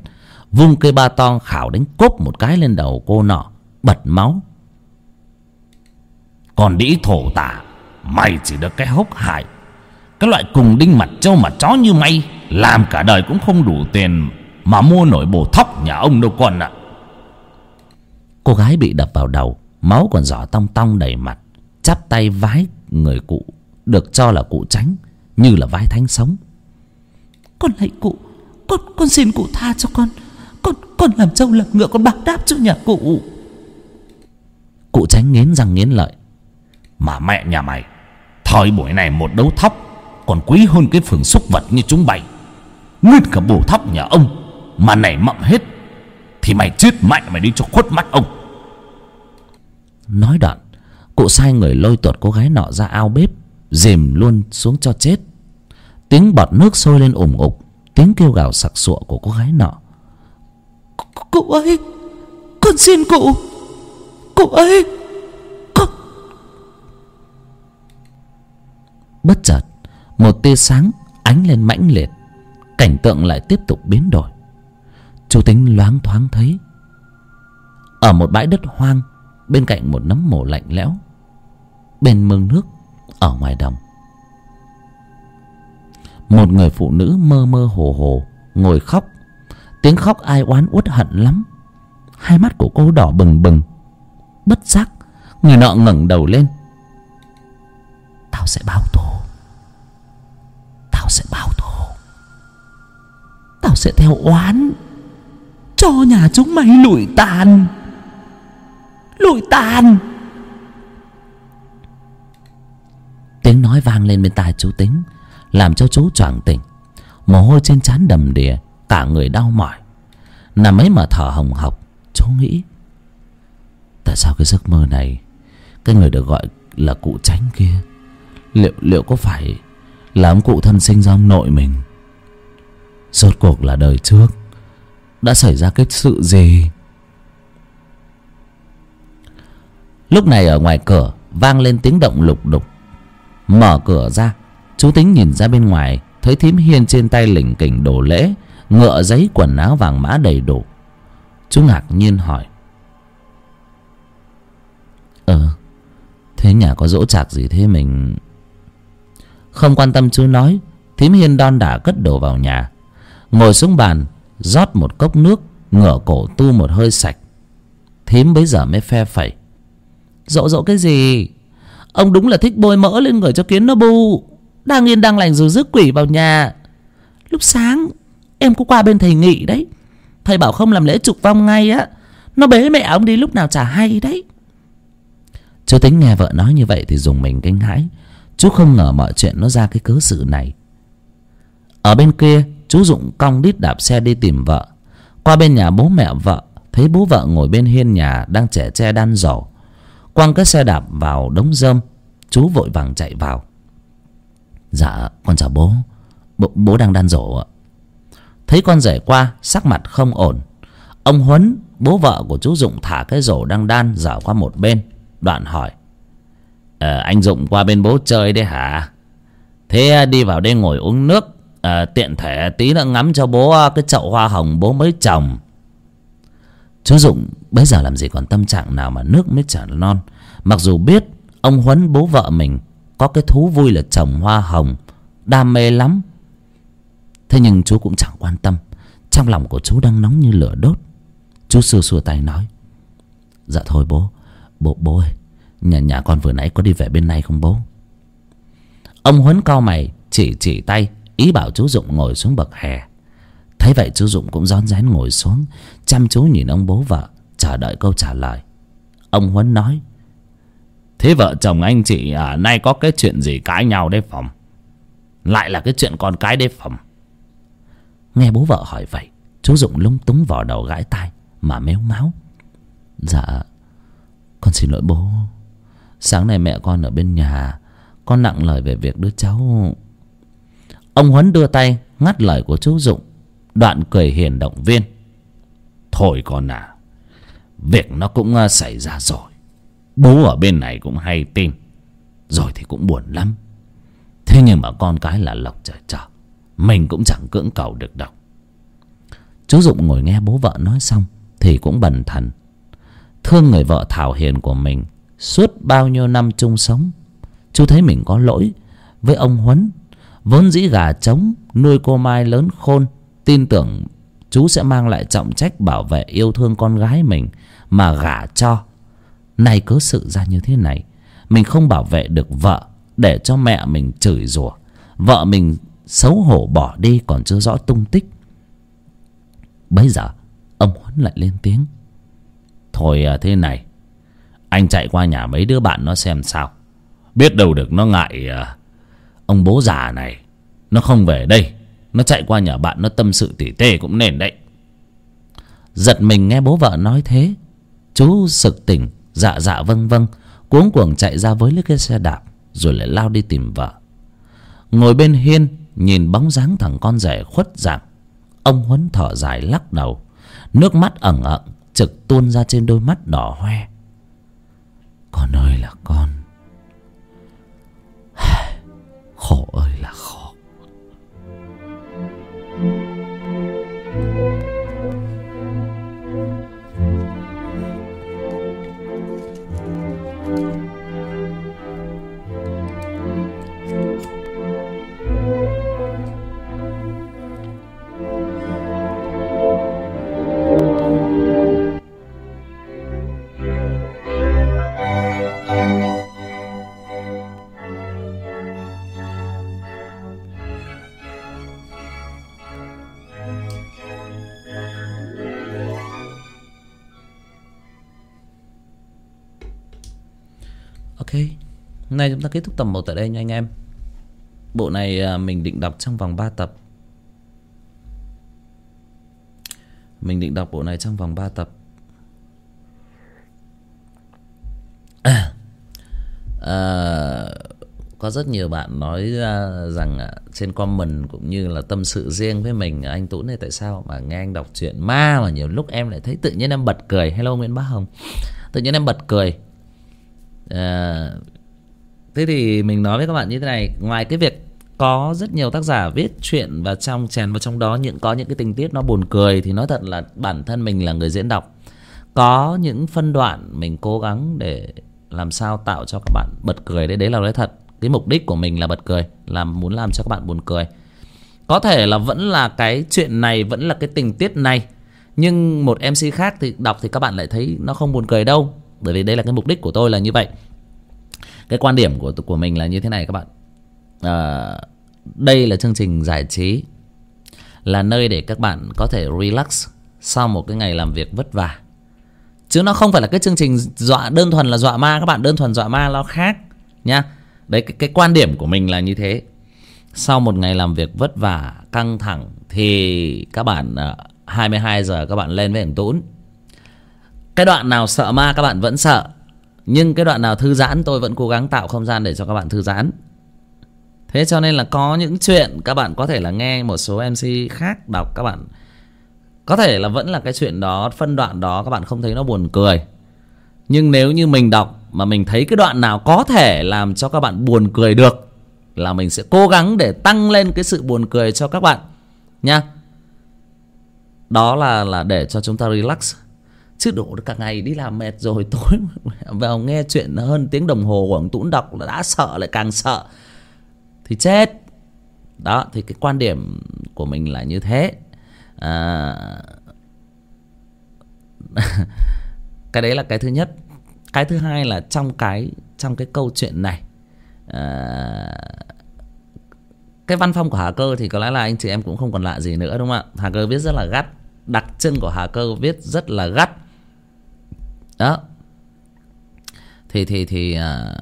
Speaker 1: vung cây ba to khảo đánh cốp một cái lên đầu cô nọ, bật máu. Còn đĩ thổ tả, mày chỉ được cái hốc hại. Cái loại cùng đinh mặt trâu mặt chó như mày, làm cả đời cũng không đủ tiền mà mua nổi bồ thóc nhà ông đâu con ạ. Cô gái bị đập vào đầu, máu còn giỏ tong tong đầy mặt, chắp tay vái người cụ, được cho là cụ tránh, như là vái thánh sống.
Speaker 2: Con lạy cụ, con con xin cụ tha cho con con con làm trâu làm ngựa con báo đáp cho nhà cụ?
Speaker 1: Cụ tránh nghiến răng nghiến lợi. Mà mẹ nhà mày thời buổi này một đấu thóc còn quý hơn cái phường xúc vật như chúng bày nguyên cả bồ thóc nhà ông mà nảy mậm hết thì mày chết mạnh mày đi cho khuất mắt ông. Nói đoạn cụ sai người lôi tuột cô gái nọ ra ao bếp dìm luôn xuống cho chết. Tiếng bọt nước sôi lên ủng ục tiếng kêu gào sặc sụa của cô gái nọ
Speaker 2: cụ ơi con xin cụ. Cụ ơi con.
Speaker 1: Bất chợt, một tia sáng ánh lên mãnh liệt. Cảnh tượng lại tiếp tục biến đổi. Chú tính loáng thoáng thấy, ở một bãi đất hoang, bên cạnh một nấm mồ lạnh lẽo, bên mương nước ở ngoài đồng. Một người phụ nữ mơ mơ hồ hồ ngồi khóc tiếng khóc ai oán uất hận lắm. Hai mắt của cô đỏ bừng bừng. Bất giác, người nọ ngẩng đầu lên.
Speaker 2: Tao sẽ báo thù. Tao sẽ báo thù. Tao sẽ theo oán cho nhà chúng mày lụi tàn. Lụi tàn.
Speaker 1: Tiếng nói vang lên bên tai chú tính, làm cho chú choàng tỉnh. Mồ hôi trên trán đầm đìa cả người đau mỏi. Nằm ấy mà thở hồng hộc chú nghĩ, tại sao cái giấc mơ này, cái người được gọi là cụ tránh kia, liệu liệu có phải là ông cụ thân sinh ra ông nội mình? Rốt cuộc là đời trước, đã xảy ra cái sự gì? Lúc này ở ngoài cửa vang lên tiếng động lục đục. Mở cửa ra, chú tính nhìn ra bên ngoài, thấy thím hiên trên tay lỉnh kỉnh đồ lễ ngựa giấy quần áo vàng mã đầy đủ. Chú ngạc nhiên hỏi. Ờ thế nhà có dỗ chạc gì thế mình? Không quan tâm chú nói, thím hiên đon đả cất đồ vào nhà. Ngồi xuống bàn, rót một cốc nước ngửa cổ tu một hơi sạch. Thím bấy giờ mới phe phẩy. Dỗ dỗ cái gì? Ông đúng là thích bôi mỡ lên người cho kiến nó bu. Đang yên đang lành rồi rước quỷ vào nhà. Lúc sáng em cũng qua bên thầy nghị đấy. Thầy bảo không làm lễ trục vong ngay á. Nó bế mẹ ông đi lúc nào chả hay đấy. Chú tính nghe vợ nói như vậy thì dùng mình kinh hãi chú không ngờ mọi chuyện nó ra cái cớ sự này. Ở bên kia chú dụng cong đít đạp xe đi tìm vợ. Qua bên nhà bố mẹ vợ thấy bố vợ ngồi bên hiên nhà đang trẻ tre đan rổ quăng cái xe đạp vào đống rơm chú vội vàng chạy vào. Dạ con chào bố. Bố, bố đang đan rổ ạ thấy con rể qua sắc mặt không ổn. Ông huấn bố vợ của chú dụng thả cái rổ đang đan dở qua một bên đoạn hỏi. Ờ, anh dụng qua bên bố chơi đấy hả? Thế đi vào đây ngồi uống nước. À, tiện thể tí nữa ngắm cho bố ờ, cái chậu hoa hồng bố mới trồng. Chú dụng bây giờ làm gì còn tâm trạng nào mà nước mới trả non? Mặc dù biết ông huấn bố vợ mình có cái thú vui là trồng hoa hồng đam mê lắm thế nhưng chú cũng chẳng quan tâm. Trong lòng của chú đang nóng như lửa đốt. Chú xua xua tay nói dạ thôi bố. Bố bố ơi nhà nhà con vừa nãy có đi về bên này không bố? Ông huấn cau mày chỉ chỉ tay ý bảo chú dụng ngồi xuống bậc hè. Thấy vậy chú dụng cũng rón rén ngồi xuống chăm chú nhìn ông bố vợ chờ đợi câu trả lời. Ông huấn nói thế vợ chồng anh chị à, nay có cái chuyện gì cãi nhau đấy phòng lại là cái chuyện con cái đấy phòng nghe bố vợ hỏi vậy, chú dụng lúng túng vỏ đầu gãi tai mà méo máu. Dạ con xin lỗi bố. Sáng nay mẹ con ở bên nhà, con nặng lời về việc đứa cháu. Ông huấn đưa tay ngắt lời của chú dụng đoạn cười hiền động viên. Thôi con à việc nó cũng à, xảy ra rồi. Bố ở bên này cũng hay tin, rồi thì cũng buồn lắm. Thế nhưng mà con cái là lộc trời trời mình cũng chẳng cưỡng cầu được đâu. Chú dụng ngồi nghe bố vợ nói xong thì cũng bần thần. Thương người vợ thảo hiền của mình, suốt bao nhiêu năm chung sống, chú thấy mình có lỗi với ông huấn, vốn dĩ gà trống, nuôi cô mai lớn khôn, tin tưởng chú sẽ mang lại trọng trách bảo vệ yêu thương con gái mình mà gả cho. Nay cớ sự ra như thế này, mình không bảo vệ được vợ để cho mẹ mình chửi rủa. Vợ mình xấu hổ bỏ đi còn chưa rõ tung tích. Bấy giờ ông huấn lại lên tiếng. Thôi à, thế này. Anh chạy qua nhà mấy đứa bạn nó xem sao. Biết đâu được nó ngại à, ông bố già này. Nó không về đây. Nó chạy qua nhà bạn nó tâm sự tỉ tê cũng nên đấy. Giật mình nghe bố vợ nói thế. Chú sực tỉnh dạ dạ vâng vâng cuống cuồng chạy ra với lấy cái xe đạp rồi lại lao đi tìm vợ. Ngồi bên hiên nhìn bóng dáng thằng con rể khuất dạng, ông huấn thở dài lắc đầu. Nước mắt ẩn ẩn trực tuôn ra trên đôi mắt đỏ hoe. Con ơi là con. Khổ ơi. Kết thúc tập một tại đây nha anh em. Bộ này à, mình định đọc trong vòng 3 tập. Mình định đọc bộ này trong vòng 3 tập. À, à, có rất nhiều bạn nói à, rằng à, trên comment cũng như là tâm sự riêng với mình anh tú này tại sao mà nghe anh đọc chuyện ma mà nhiều lúc em lại thấy tự nhiên em bật cười. Hello nguyễn bá hồng. Tự nhiên em bật cười. À, thế thì mình nói với các bạn như thế này, ngoài cái việc có rất nhiều tác giả viết chuyện và trong, chèn vào trong đó, những, có những cái tình tiết nó buồn cười, thì nói thật là bản thân mình là người diễn đọc. Có những phân đoạn mình cố gắng để làm sao tạo cho các bạn bật cười, đấy đấy là nói thật. Cái mục đích của mình là bật cười là muốn làm cho các bạn buồn cười. Có thể là vẫn là cái chuyện này, vẫn là cái tình tiết này, nhưng một mc khác thì đọc thì các bạn lại thấy nó không buồn cười đâu, bởi vì đây là cái mục đích của tôi là như vậy cái quan điểm của của mình là như thế này các bạn. À, đây là chương trình giải trí là nơi để các bạn có thể relax sau một cái ngày làm việc vất vả. Chứ nó không phải là cái chương trình dọa đơn thuần là dọa ma các bạn. Đơn thuần dọa ma nó khác nhá. Đấy cái, cái quan điểm của mình là như thế. Sau một ngày làm việc vất vả căng thẳng thì các bạn à, 22 giờ các bạn lên với thằng Tún cái đoạn nào sợ ma các bạn vẫn sợ nhưng cái đoạn nào thư giãn tôi vẫn cố gắng tạo không gian để cho các bạn thư giãn. Thế cho nên là có những chuyện các bạn có thể là nghe một số mc khác đọc các bạn. Có thể là vẫn là cái chuyện đó, phân đoạn đó, các bạn không thấy nó buồn cười. Nhưng nếu như mình đọc mà mình thấy cái đoạn nào có thể làm cho các bạn buồn cười được, là mình sẽ cố gắng để tăng lên cái sự buồn cười cho các bạn, nha. Đó là là để cho chúng ta relax chứ đổ cả ngày đi làm mệt rồi tối vào nghe chuyện hơn tiếng đồng hồ của ông tũn đọc là đã sợ lại càng sợ. Thì chết. Đó thì cái quan điểm của mình là như thế. À, cái đấy là cái thứ nhất. Cái thứ hai là trong cái trong cái câu chuyện này à, cái văn phong của hà cơ thì có lẽ là anh chị em cũng không còn lạ gì nữa đúng không ạ? Hà cơ viết rất là gắt đặc trưng của hà cơ viết rất là gắt đó. Thì thì thì à,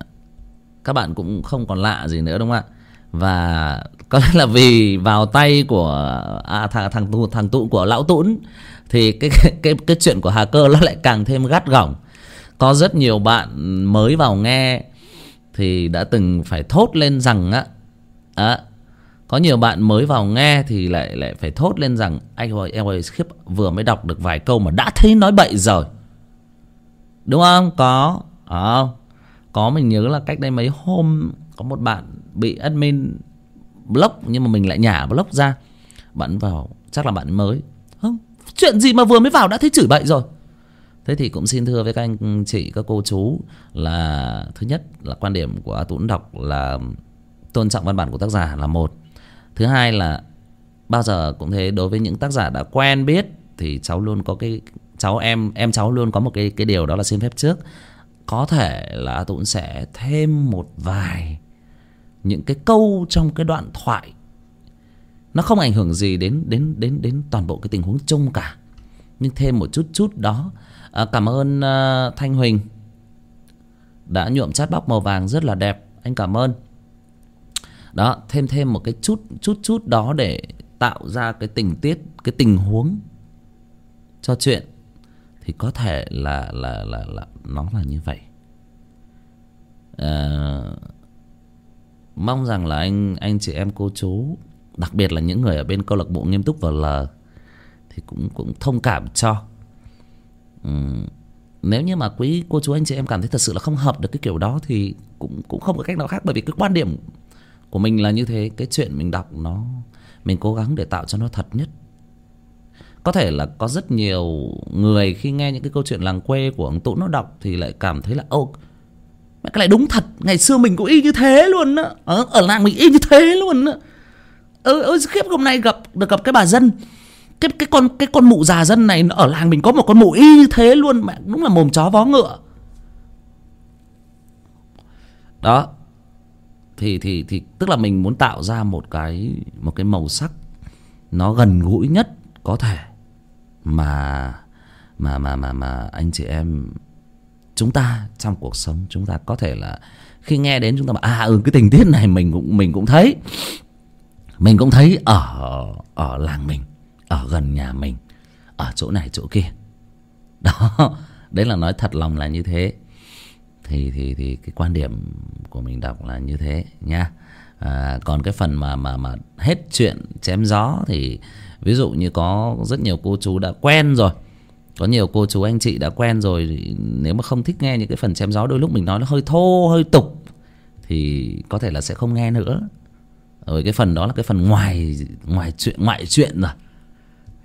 Speaker 1: các bạn cũng không còn lạ gì nữa đúng không ạ? Và có lẽ là vì vào tay của à, thằng thằng tụ thằng tụ của lão tũn thì cái cái cái, cái chuyện của hà cơ nó lại càng thêm gắt gỏng. Có rất nhiều bạn mới vào nghe thì đã từng phải thốt lên rằng á à, có nhiều bạn mới vào nghe thì lại lại phải thốt lên rằng anh ơi em ơi khiếp vừa mới đọc được vài câu mà đã thấy nói bậy rồi đúng không? Có. À, có mình nhớ là cách đây mấy hôm có một bạn bị admin block nhưng mà mình lại nhả block ra. Bạn vào chắc là bạn mới. Không chuyện gì mà vừa mới vào đã thấy chửi bậy rồi? Thế thì cũng xin thưa với các anh chị các cô chú là thứ nhất là quan điểm của tuấn đọc là tôn trọng văn bản của tác giả là một. Thứ hai là bao giờ cũng thế đối với những tác giả đã quen biết thì cháu luôn có cái cháu em em cháu luôn có một cái cái điều đó là xin phép trước. Có thể là tụi sẽ thêm một vài những cái câu trong cái đoạn thoại. Nó không ảnh hưởng gì đến đến đến đến toàn bộ cái tình huống chung cả. Nhưng thêm một chút chút đó. À, cảm ơn uh, thanh huỳnh. Đã nhuộm chát bóc màu vàng rất là đẹp. Anh cảm ơn. Đó thêm thêm một cái chút chút chút đó để tạo ra cái tình tiết cái tình huống cho chuyện thì có thể là là là là nó là như vậy. À, mong rằng là anh anh chị em cô chú đặc biệt là những người ở bên câu lạc bộ nghiêm túc và lờ thì cũng cũng thông cảm cho. Ừ, nếu như mà quý cô chú anh chị em cảm thấy thật sự là không hợp được cái kiểu đó thì cũng cũng không có cách nào khác bởi vì cái quan điểm của mình là như thế cái chuyện mình đọc nó mình cố gắng để tạo cho nó thật nhất có thể là có rất nhiều người khi nghe những cái câu chuyện làng quê của ông tũ nó đọc thì lại cảm thấy là ô cái này đúng thật. Ngày xưa mình cũng y như thế luôn á. Ở, ở làng mình y như thế luôn á. Ơ ơ khiếp hôm nay gặp được gặp cái bà dân. Cái cái con cái con mụ già dân này ở làng mình có một con mụ y như thế luôn mẹ đúng là mồm chó vó ngựa. Đó. Thì thì thì tức là mình muốn tạo ra một cái một cái màu sắc nó gần gũi nhất có thể mà mà mà mà mà anh chị em chúng ta trong cuộc sống chúng ta có thể là khi nghe đến chúng ta bảo à ừ cái tình tiết này mình cũng mình cũng thấy. Mình cũng thấy ở ở làng mình ở gần nhà mình ở chỗ này chỗ kia. Đó đấy là nói thật lòng là như thế. Thì thì thì cái quan điểm của mình đọc là như thế nha. À, còn cái phần mà mà mà hết chuyện chém gió thì ví dụ như có rất nhiều cô chú đã quen rồi, có nhiều cô chú anh chị đã quen rồi, thì nếu mà không thích nghe những cái phần chém gió, đôi lúc mình nói nó hơi thô, hơi tục, thì có thể là sẽ không nghe nữa. Rồi cái phần đó là cái phần ngoài ngoài chuyện, ngoại chuyện rồi.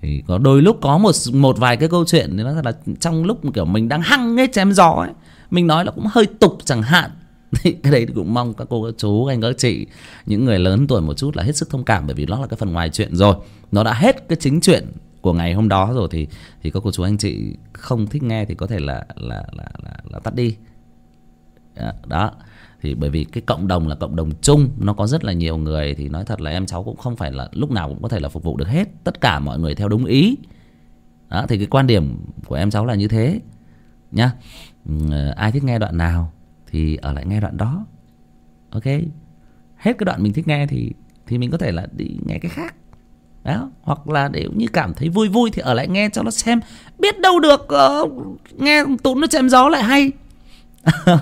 Speaker 1: Thì có đôi lúc có một một vài cái câu chuyện thì nó là trong lúc kiểu mình đang hăng ấy chém gió ấy, mình nói là cũng hơi tục chẳng hạn. cái đấy cũng mong các cô các chú anh các chị những người lớn tuổi một chút là hết sức thông cảm bởi vì nó là cái phần ngoài chuyện rồi. Nó đã hết cái chính chuyện của ngày hôm đó rồi thì thì các cô chú anh chị không thích nghe thì có thể là là là là, là tắt đi. Đó thì bởi vì cái cộng đồng là cộng đồng chung nó có rất là nhiều người thì nói thật là em cháu cũng không phải là lúc nào cũng có thể là phục vụ được hết tất cả mọi người theo đúng ý. Đó thì cái quan điểm của em cháu là như thế nhá. Ừ, ai thích nghe đoạn nào? Thì ở lại nghe đoạn đó. Ok? Hết cái đoạn mình thích nghe thì thì mình có thể là đi nghe cái khác. Đó hoặc là nếu như cảm thấy vui vui thì ở lại nghe cho nó xem. Biết đâu được uh, nghe tụi nó chém gió lại hay.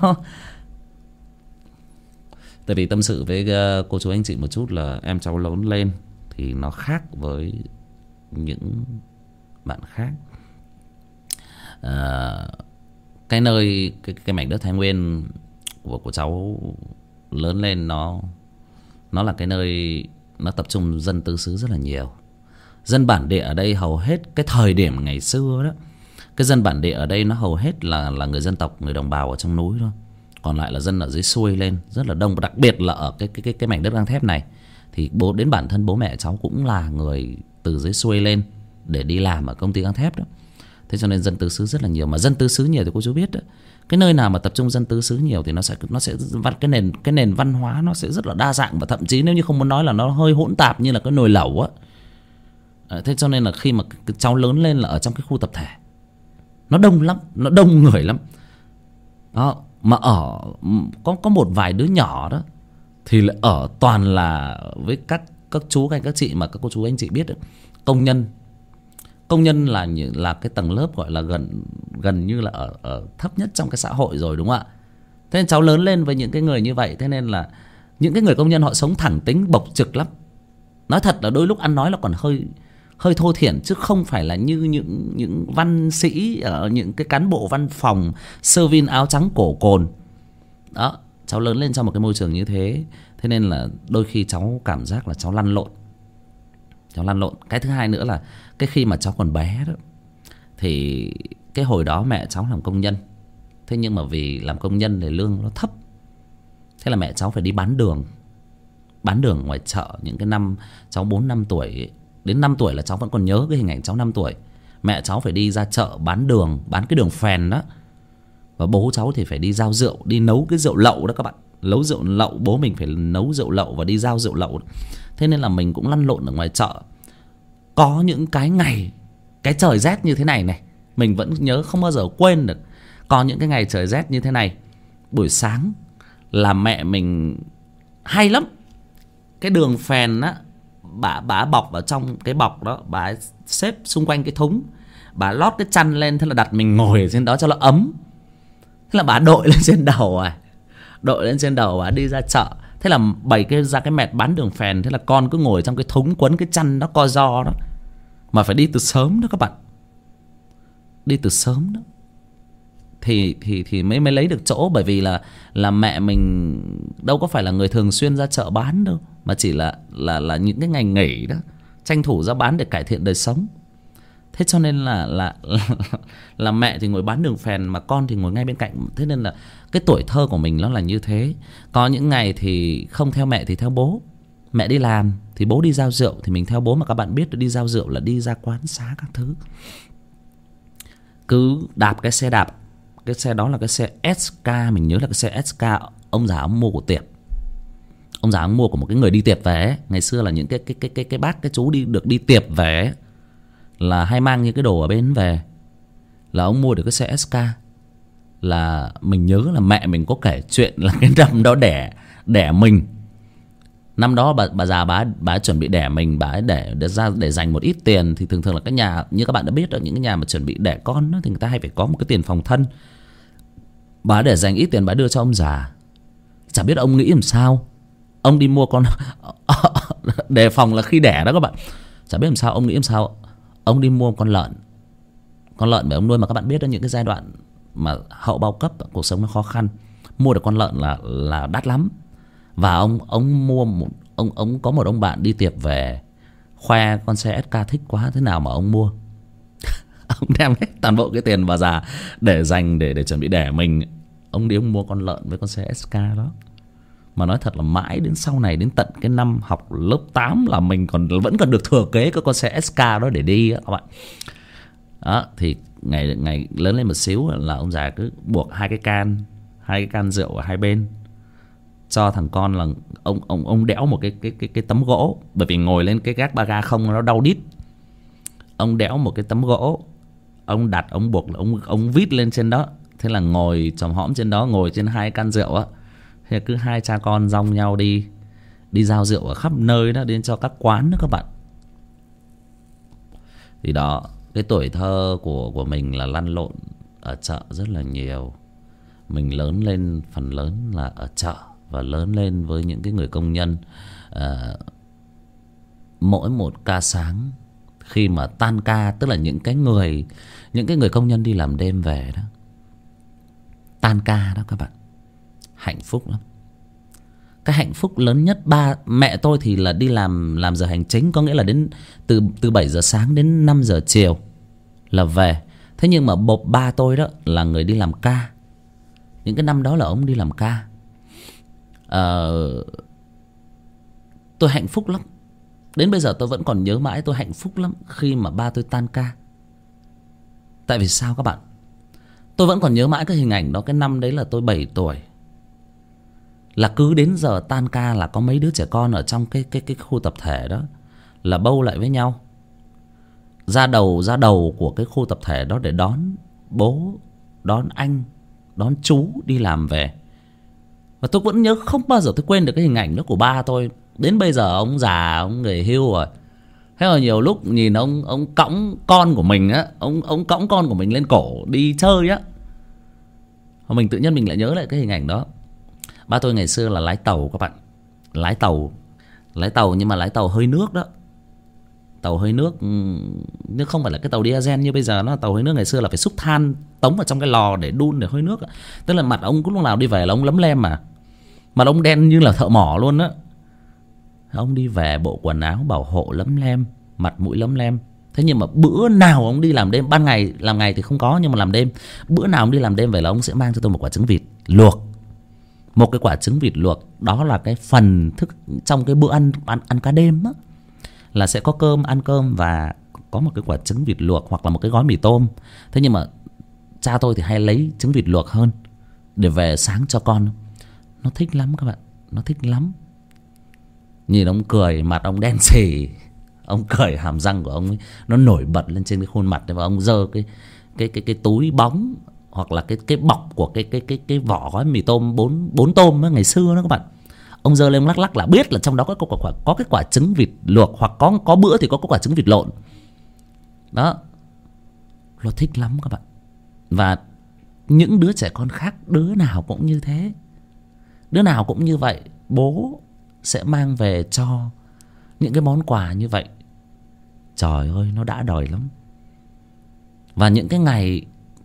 Speaker 1: Tại vì tâm sự với uh, cô chú anh chị một chút là em cháu lớn lên thì nó khác với những bạn khác. Uh, cái nơi cái, cái mảnh đất thái nguyên của của cháu lớn lên nó nó là cái nơi nó tập trung dân tứ xứ rất là nhiều. Dân bản địa ở đây hầu hết cái thời điểm ngày xưa đó, cái dân bản địa ở đây nó hầu hết là là người dân tộc, người đồng bào ở trong núi thôi. Còn lại là dân ở dưới xuôi lên, rất là đông. Đặc biệt là ở cái cái cái cái mảnh đất gang thép này, thì bố, đến bản thân bố mẹ cháu cũng là người từ dưới xuôi lên để đi làm ở công ty gang thép đó. Thế cho nên dân tứ xứ rất là nhiều. Mà dân tứ xứ nhiều thì cô chú biết đó cái nơi nào mà tập trung dân tứ xứ nhiều thì nó sẽ nó sẽ văn cái nền cái nền văn hóa nó sẽ rất là đa dạng và thậm chí nếu như không muốn nói là nó hơi hỗn tạp như là cái nồi lẩu á. Thế cho nên là khi mà cháu lớn lên là ở trong cái khu tập thể nó đông lắm nó đông người lắm. Đó mà ở có có một vài đứa nhỏ đó thì lại ở toàn là với các các chú các anh các chị mà các cô chú anh chị biết đó, công nhân công nhân là là cái tầng lớp gọi là gần gần như là ở ở thấp nhất trong cái xã hội rồi, đúng không ạ? Thế nên cháu lớn lên với những cái người như vậy, thế nên là những cái người công nhân họ sống thẳng tính, bộc trực lắm. Nói thật là đôi lúc ăn nói là còn hơi hơi thô thiển, chứ không phải là như những những văn sĩ ở những cái cán bộ văn phòng, sơ vin áo trắng cổ cồn. Đó, cháu lớn lên trong một cái môi trường như thế. Thế nên là đôi khi cháu cảm giác là cháu lăn lộn cháu lăn lộn. Cái thứ hai nữa là cái khi mà cháu còn bé đó, thì cái hồi đó mẹ cháu làm công nhân. Thế nhưng mà vì làm công nhân thì lương nó thấp. Thế là mẹ cháu phải đi bán đường bán đường ngoài chợ những cái năm cháu bốn, năm tuổi. Đến năm tuổi là cháu vẫn còn nhớ cái hình ảnh cháu năm tuổi. Mẹ cháu phải đi ra chợ bán đường, bán cái đường phèn đó. Và bố cháu thì phải đi giao rượu, đi nấu cái rượu lậu đó các bạn nấu rượu lậu, bố mình phải nấu rượu lậu và đi giao rượu lậu. Thế nên là mình cũng lăn lộn ở ngoài chợ. Có những cái ngày, cái trời rét như thế này này, mình vẫn nhớ không bao giờ quên được. Có những cái ngày trời rét như thế này, buổi sáng là mẹ mình hay lắm. Cái đường phèn á, bà bà bọc vào trong cái bọc đó, bà xếp xung quanh cái thúng, bà lót cái chăn lên, thế là đặt mình ngồi ở trên đó cho nó ấm. Thế là bà đội lên trên đầu à đội lên trên đầu bà đi ra chợ. Thế là bày cái, ra cái mẹt bán đường phèn, thế là con cứ ngồi trong cái thúng quấn cái chăn nó co do đó. Mà phải đi từ sớm đó các bạn. Đi từ sớm đó. Thì thì thì mới mới lấy được chỗ, bởi vì là là mẹ mình đâu có phải là người thường xuyên ra chợ bán đâu, mà chỉ là là là những cái ngày nghỉ đó, tranh thủ ra bán để cải thiện đời sống thế cho nên là là là, là mẹ thì ngồi bán đường phèn mà con thì ngồi ngay bên cạnh. Thế nên là cái tuổi thơ của mình nó là như thế. Có những ngày thì không theo mẹ thì theo bố. Mẹ đi làm thì bố đi giao rượu thì mình theo bố mà các bạn biết đi giao rượu là đi ra quán xá các thứ. Cứ đạp cái xe đạp. Cái xe đó là cái xe SK mình nhớ là cái xe SK ông già ông mua của tiệp. Ông già ông mua của một cái người đi tiệp về ngày xưa là những cái cái cái cái cái bác cái chú đi được đi tiệp về là hay mang những cái đồ ở bên về. Là ông mua được cái xe SK là mình nhớ là mẹ mình có kể chuyện là cái năm đó đẻ đẻ mình. Năm đó bà bà già bà bà chuẩn bị đẻ mình bà ấy để để ra để dành một ít tiền. Thì thường thường là cái nhà như các bạn đã biết đó những cái nhà mà chuẩn bị đẻ con đó, thì người ta hay phải có một cái tiền phòng thân. Bà để dành ít tiền bà đưa cho ông già. Chả biết ông nghĩ làm sao. Ông đi mua con đề phòng là khi đẻ đó các bạn. Chả biết làm sao ông nghĩ làm sao ông đi mua con lợn. Con lợn để ông nuôi mà các bạn biết đó, những cái giai đoạn mà hậu bao cấp, cuộc sống nó khó khăn. Mua được con lợn là là đắt lắm. Và ông ông mua một, ông ông có một ông bạn đi tiệc về, khoe con xe SK thích quá, thế nào mà ông mua? Ông đem hết toàn bộ cái tiền bà già để dành, để để chuẩn bị đẻ mình. Ông đi ông mua con lợn với con xe SK đó mà nói thật là mãi đến sau này đến tận cái năm học lớp 8 là mình còn vẫn còn được thừa kế cái con xe SK đó để đi đó, các bạn. Đó thì ngày ngày lớn lên một xíu là ông già cứ buộc hai cái can hai cái can rượu ở hai bên cho thằng con là ông ông ông đẽo một cái cái cái cái tấm gỗ. Bởi vì ngồi lên cái gác ba ga không nó đau đít. Ông đẽo một cái tấm gỗ ông đặt ông buộc là ông ông vít lên trên đó. Thế là ngồi chòm hõm trên đó ngồi trên hai can rượu á thế cứ hai cha con rong nhau đi đi giao rượu ở khắp nơi đó đến cho các quán đó các bạn. Thì đó cái tuổi thơ của của mình là lăn lộn ở chợ rất là nhiều. Mình lớn lên phần lớn là ở chợ và lớn lên với những cái người công nhân. À, mỗi một ca sáng khi mà tan ca tức là những cái người những cái người công nhân đi làm đêm về đó tan ca đó các bạn hạnh phúc lắm. Cái hạnh phúc lớn nhất ba mẹ tôi thì là đi làm làm giờ hành chính có nghĩa là đến từ từ bảy giờ sáng đến 5 giờ chiều là về. Thế nhưng mà bộp ba tôi đó là người đi làm ca. Những cái năm đó là ông đi làm ca. À, tôi hạnh phúc lắm. Đến bây giờ tôi vẫn còn nhớ mãi tôi hạnh phúc lắm khi mà ba tôi tan ca. Tại vì sao các bạn? Tôi vẫn còn nhớ mãi cái hình ảnh đó cái năm đấy là tôi 7 tuổi là cứ đến giờ tan ca là có mấy đứa trẻ con ở trong cái cái cái khu tập thể đó, là bâu lại với nhau. Ra đầu ra đầu của cái khu tập thể đó để đón bố, đón anh, đón chú đi làm về. Và tôi vẫn nhớ, không bao giờ tôi quên được cái hình ảnh đó của ba tôi. Đến bây giờ ông già, ông người hưu rồi. Thế là nhiều lúc nhìn ông ông cõng con của mình á, ông ông cõng con của mình lên cổ đi chơi á. Mình tự nhiên mình lại nhớ lại cái hình ảnh đó ba tôi ngày xưa là lái tàu các bạn. Lái tàu lái tàu nhưng mà lái tàu hơi nước đó. Tàu hơi nước ừ, nhưng không phải là cái tàu diesel như bây giờ nó tàu hơi nước ngày xưa là phải xúc than, tống vào trong cái lò để đun để hơi nước tức là mặt ông cũng lúc nào đi về là ông lấm lem mà. Mặt ông đen như là thợ mỏ luôn á. Ông đi về bộ quần áo bảo hộ lấm lem, mặt mũi lấm lem. Thế nhưng mà bữa nào ông đi làm đêm, ban ngày, làm ngày thì không có nhưng mà làm đêm. Bữa nào ông đi làm đêm về là ông sẽ mang cho tôi một quả trứng vịt luộc một cái quả trứng vịt luộc đó là cái phần thức trong cái bữa ăn ăn, ăn cá đêm á là sẽ có cơm ăn cơm và có một cái quả trứng vịt luộc hoặc là một cái gói mì tôm. Thế nhưng mà cha tôi thì hay lấy trứng vịt luộc hơn để về sáng cho con. Nó thích lắm các bạn nó thích lắm. Nhìn ông cười mặt ông đen xì. Ông cười hàm răng của ông ấy nó nổi bật lên trên cái khuôn mặt và ông giơ cái cái cái cái túi bóng hoặc là cái cái bọc của cái cái cái cái vỏ gói mì tôm bốn bốn tôm á, ngày xưa đó các bạn. Ông dơ lên lắc lắc là biết là trong đó có có, quả có cái quả trứng vịt luộc hoặc có có bữa thì có có quả trứng vịt lộn. Đó. Nó thích lắm các bạn. Và những đứa trẻ con khác đứa nào cũng như thế. Đứa nào cũng như vậy bố sẽ mang về cho những cái món quà như vậy. Trời ơi nó đã đòi lắm. Và những cái ngày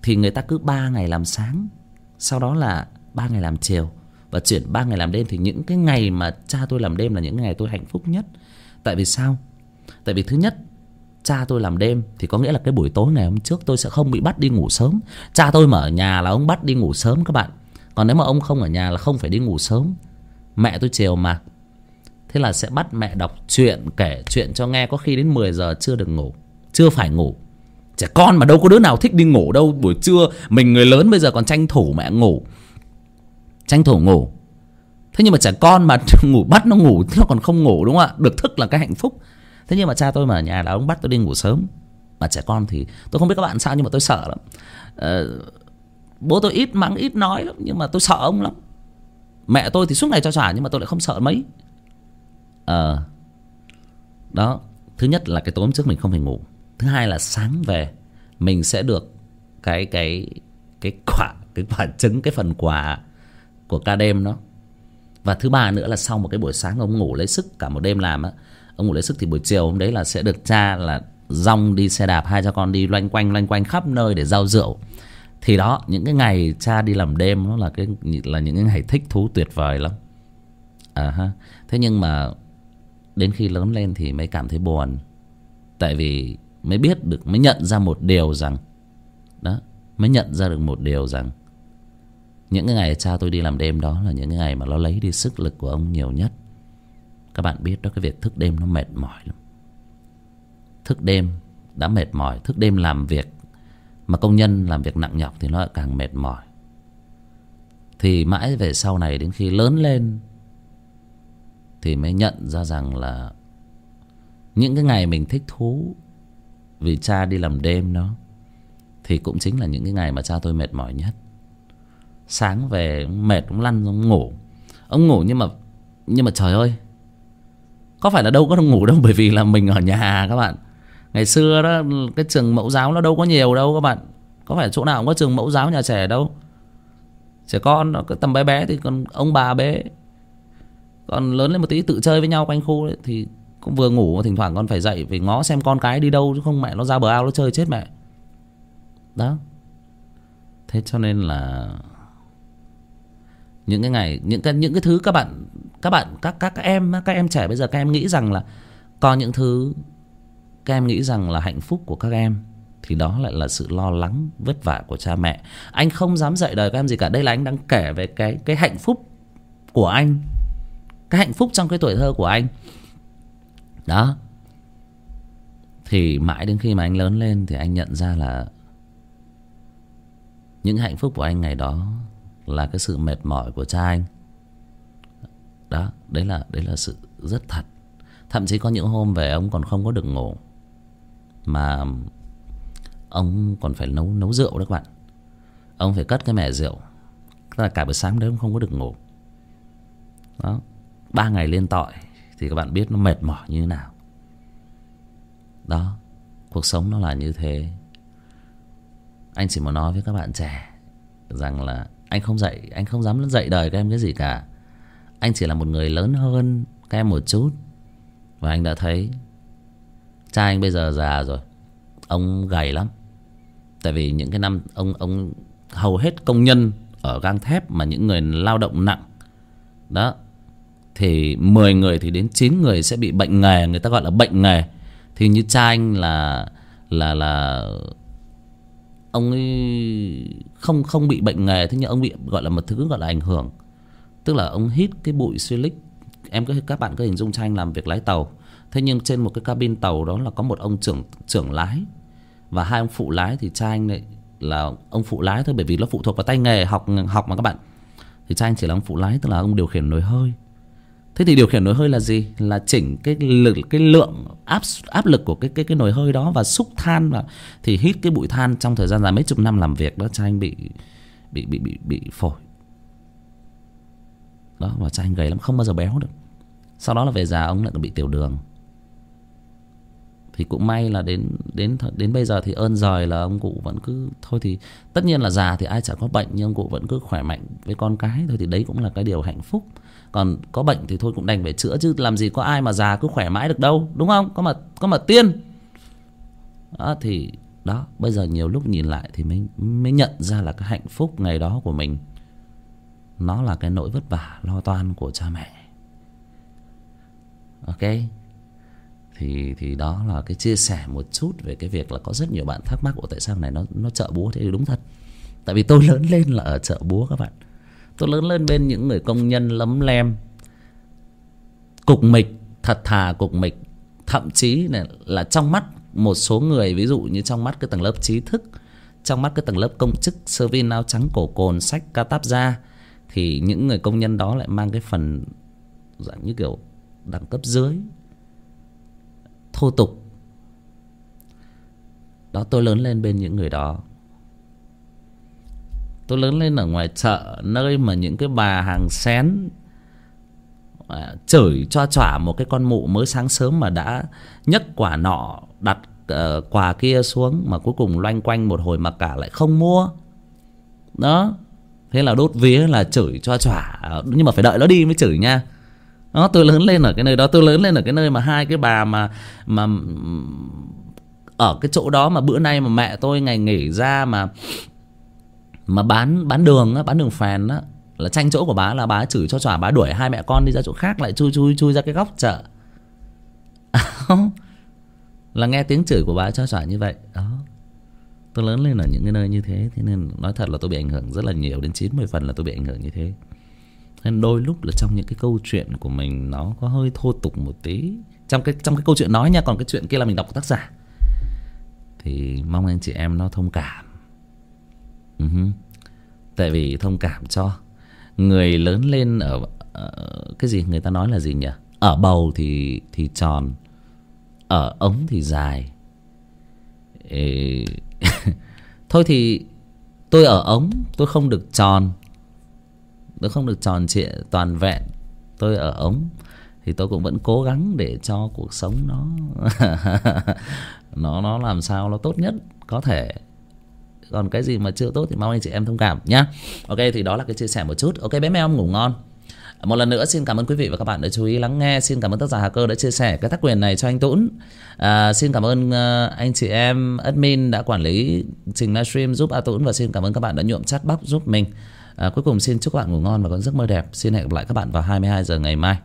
Speaker 1: thì người ta cứ ba ngày làm sáng, sau đó là ba ngày làm chiều. Và chuyển ba ngày làm đêm thì những cái ngày mà cha tôi làm đêm là những ngày tôi hạnh phúc nhất. Tại vì sao? Tại vì thứ nhất, cha tôi làm đêm thì có nghĩa là cái buổi tối ngày hôm trước tôi sẽ không bị bắt đi ngủ sớm. Cha tôi mà ở nhà là ông bắt đi ngủ sớm các bạn. Còn nếu mà ông không ở nhà là không phải đi ngủ sớm. Mẹ tôi chiều mà. Thế là sẽ bắt mẹ đọc chuyện, kể chuyện cho nghe, có khi đến 10 giờ chưa được ngủ, chưa phải ngủ trẻ con mà đâu có đứa nào thích đi ngủ đâu. Buổi trưa mình người lớn bây giờ còn tranh thủ mẹ ngủ. Tranh thủ ngủ. Thế nhưng mà trẻ con mà ngủ bắt nó ngủ nó còn không ngủ đúng không ạ? Được thức là cái hạnh phúc. Thế nhưng mà cha tôi mà ở nhà là ông bắt tôi đi ngủ sớm. Mà trẻ con thì tôi không biết các bạn sao nhưng mà tôi sợ lắm. Ờ, bố tôi ít mắng ít nói lắm nhưng mà tôi sợ ông lắm. Mẹ tôi thì suốt ngày cho trả nhưng mà tôi lại không sợ mấy. Ờ đó. Thứ nhất là cái tối hôm trước mình không phải ngủ thứ hai là sáng về, mình sẽ được cái cái cái quả cái quả trứng, cái phần quà của ca đêm đó. Và thứ ba nữa là sau một cái buổi sáng ông ngủ lấy sức cả một đêm làm á, ông ngủ lấy sức thì buổi chiều hôm đấy là sẽ được cha là rong đi xe đạp hai cha con đi loanh quanh loanh quanh khắp nơi để giao rượu. Thì đó, những cái ngày cha đi làm đêm nó là cái, là những cái ngày thích thú tuyệt vời lắm. À ha. Thế nhưng mà đến khi lớn lên thì mới cảm thấy buồn. Tại vì mới biết được, mới nhận ra một điều rằng, đó, mới nhận ra được một điều rằng, những cái ngày cha tôi đi làm đêm đó là những cái ngày mà nó lấy đi sức lực của ông nhiều nhất. Các bạn biết đó, cái việc thức đêm nó mệt mỏi lắm. Thức đêm đã mệt mỏi, thức đêm làm việc mà công nhân làm việc nặng nhọc thì nó lại càng mệt mỏi. Thì mãi về sau này đến khi lớn lên thì mới nhận ra rằng là những cái ngày mình thích thú vì cha đi làm đêm đó thì cũng chính là những cái ngày mà cha tôi mệt mỏi nhất. Sáng về mệt cũng lăn ông ngủ. Ông ngủ nhưng mà nhưng mà trời ơi có phải là đâu có ngủ đâu? Bởi vì là mình ở nhà các bạn. Ngày xưa đó cái trường mẫu giáo nó đâu có nhiều đâu các bạn. Có phải chỗ nào cũng có trường mẫu giáo nhà trẻ đâu? Trẻ con nó tầm bé bé thì còn ông bà bé còn lớn lên một tí tự chơi với nhau quanh khu ấy, thì cũng vừa ngủ, thỉnh thoảng con phải dậy, phải ngó xem con cái đi đâu, chứ không mẹ nó ra bờ ao nó chơi chết mẹ. Đó. Thế cho nên là những cái ngày, những cái những cái thứ các bạn các bạn, các các em các em trẻ bây giờ, các em nghĩ rằng là có những thứ các em nghĩ rằng là hạnh phúc của các em, thì đó lại là sự lo lắng, vất vả của cha mẹ. Anh không dám dạy đời các em gì cả. Đây là anh đang kể về cái cái hạnh phúc của anh, cái hạnh phúc trong cái tuổi thơ của anh đó. Thì mãi đến khi mà anh lớn lên thì anh nhận ra là những hạnh phúc của anh ngày đó là cái sự mệt mỏi của cha anh. Đó, đấy là đấy là sự rất thật. Thậm chí có những hôm về ông còn không có được ngủ, mà ông còn phải nấu nấu rượu đó các bạn. Ông phải cất cái mẻ rượu, tức là cả buổi sáng đấy ông không có được ngủ. Đó, ba ngày liên tội thì các bạn biết nó mệt mỏi như thế nào. Đó, cuộc sống nó là như thế. Anh chỉ muốn nói với các bạn trẻ rằng là anh không dạy, anh không dám dạy đời các em cái gì cả. Anh chỉ là một người lớn hơn các em một chút. Và anh đã thấy, cha anh bây giờ già rồi, ông gầy lắm. Tại vì những cái năm ông ông hầu hết công nhân ở gang thép mà những người lao động nặng, đó thì 10 người thì đến 9 người sẽ bị bệnh nghề, người ta gọi là bệnh nghề. Thì như cha anh là là là ông ấy không không bị bệnh nghề, thế nhưng ông bị gọi là một thứ gọi là ảnh hưởng. Tức là ông hít cái bụi silic. Em có, các bạn có hình dung cha anh làm việc lái tàu. Thế nhưng trên một cái cabin tàu đó là có một ông trưởng trưởng lái. Và hai ông phụ lái thì cha anh lại là ông phụ lái thôi, bởi vì nó phụ thuộc vào tay nghề học học mà các bạn. Thì cha anh chỉ là ông phụ lái, tức là ông điều khiển nồi hơi thế thì điều khiển nồi hơi là gì? Là chỉnh cái lực, cái lượng áp áp lực của cái cái cái nồi hơi đó và xúc than và thì hít cái bụi than trong thời gian dài mấy chục năm làm việc đó cha anh bị bị bị bị bị phổi. Đó, và cha anh gầy lắm, không bao giờ béo được. Sau đó là về già, ông lại còn bị tiểu đường thì cũng may là đến đến đến bây giờ thì ơn giời là ông cụ vẫn cứ thôi thì tất nhiên là già thì ai chả có bệnh, nhưng ông cụ vẫn cứ khỏe mạnh với con cái thôi thì đấy cũng là cái điều hạnh phúc. Còn có bệnh thì thôi cũng đành phải chữa, chứ làm gì có ai mà già cứ khỏe mãi được đâu, đúng không? Có mà có mà tiên. Đó, thì đó, bây giờ nhiều lúc nhìn lại thì mới mới nhận ra là cái hạnh phúc ngày đó của mình, nó là cái nỗi vất vả lo toan của cha mẹ. Ok? Thì thì đó là cái chia sẻ một chút về cái việc là có rất nhiều bạn thắc mắc của tại sao này nó nó chợ búa thế thì đúng thật. Tại vì tôi lớn lên là ở chợ búa các bạn. Tôi lớn lên bên những người công nhân lấm lem cục mịch thật thà cục mịch. Thậm chí là, là trong mắt một số người ví dụ như trong mắt cái tầng lớp trí thức trong mắt cái tầng lớp công chức sơ vin áo trắng cổ cồn sách ca táp ra thì những người công nhân đó lại mang cái phần dạng như kiểu đẳng cấp dưới thô tục. Đó tôi lớn lên bên những người đó. Tôi lớn lên ở ngoài chợ nơi mà những cái bà hàng xén à, chửi cho chỏa một cái con mụ mới sáng sớm mà đã nhấc quả nọ đặt uh, quà kia xuống mà cuối cùng loanh quanh một hồi mà cả lại không mua. Đó. Thế là đốt vía là chửi cho chỏa. Ờ, nhưng mà phải đợi nó đi mới chửi nha đó, tôi lớn lên ở cái nơi đó, tôi lớn lên ở cái nơi mà hai cái bà mà mà ở cái chỗ đó mà bữa nay mà mẹ tôi ngày nghỉ ra mà mà bán bán đường á, bán đường phèn á, là tranh chỗ của bà là bà chửi cho chỏa bà đuổi hai mẹ con đi ra chỗ khác, lại chui chui chui ra cái góc chợ. Là nghe tiếng chửi của bà cho chỏa như vậy. Đó. Tôi lớn lên ở những cái nơi như thế thế nên nói thật là tôi bị ảnh hưởng rất là nhiều, đến 90 phần là tôi bị ảnh hưởng như thế nên đôi lúc là trong những cái câu chuyện của mình nó có hơi thô tục một tí. Trong cái trong cái câu chuyện nói nha còn cái chuyện kia là mình đọc của tác giả. Thì mong anh chị em nó thông cảm. Uh-huh. tại vì thông cảm cho người lớn lên ở, ở cái gì người ta nói là gì nhỉ? Ở bầu thì thì tròn ở ống thì dài. Ê... thôi thì tôi ở ống tôi không được tròn nó không được tròn trịa toàn vẹn tôi ở ống thì tôi cũng vẫn cố gắng để cho cuộc sống nó nó nó làm sao nó tốt nhất có thể. Còn cái gì mà chưa tốt thì mong anh chị em thông cảm nhá. Ok thì đó là cái chia sẻ một chút. Ok bé mèo ngủ ngon. Một lần nữa xin cảm ơn quý vị và các bạn đã chú ý lắng nghe. Xin cảm ơn tác giả hà cơ đã chia sẻ cái tác quyền này cho anh Tuấn. À, xin cảm ơn uh, anh chị em admin đã quản lý trình livestream giúp a Tuấn và xin cảm ơn các bạn đã nhuộm chat box giúp mình à, cuối cùng xin chúc các bạn ngủ ngon và có giấc mơ đẹp. Xin hẹn gặp lại các bạn vào 22 giờ ngày mai.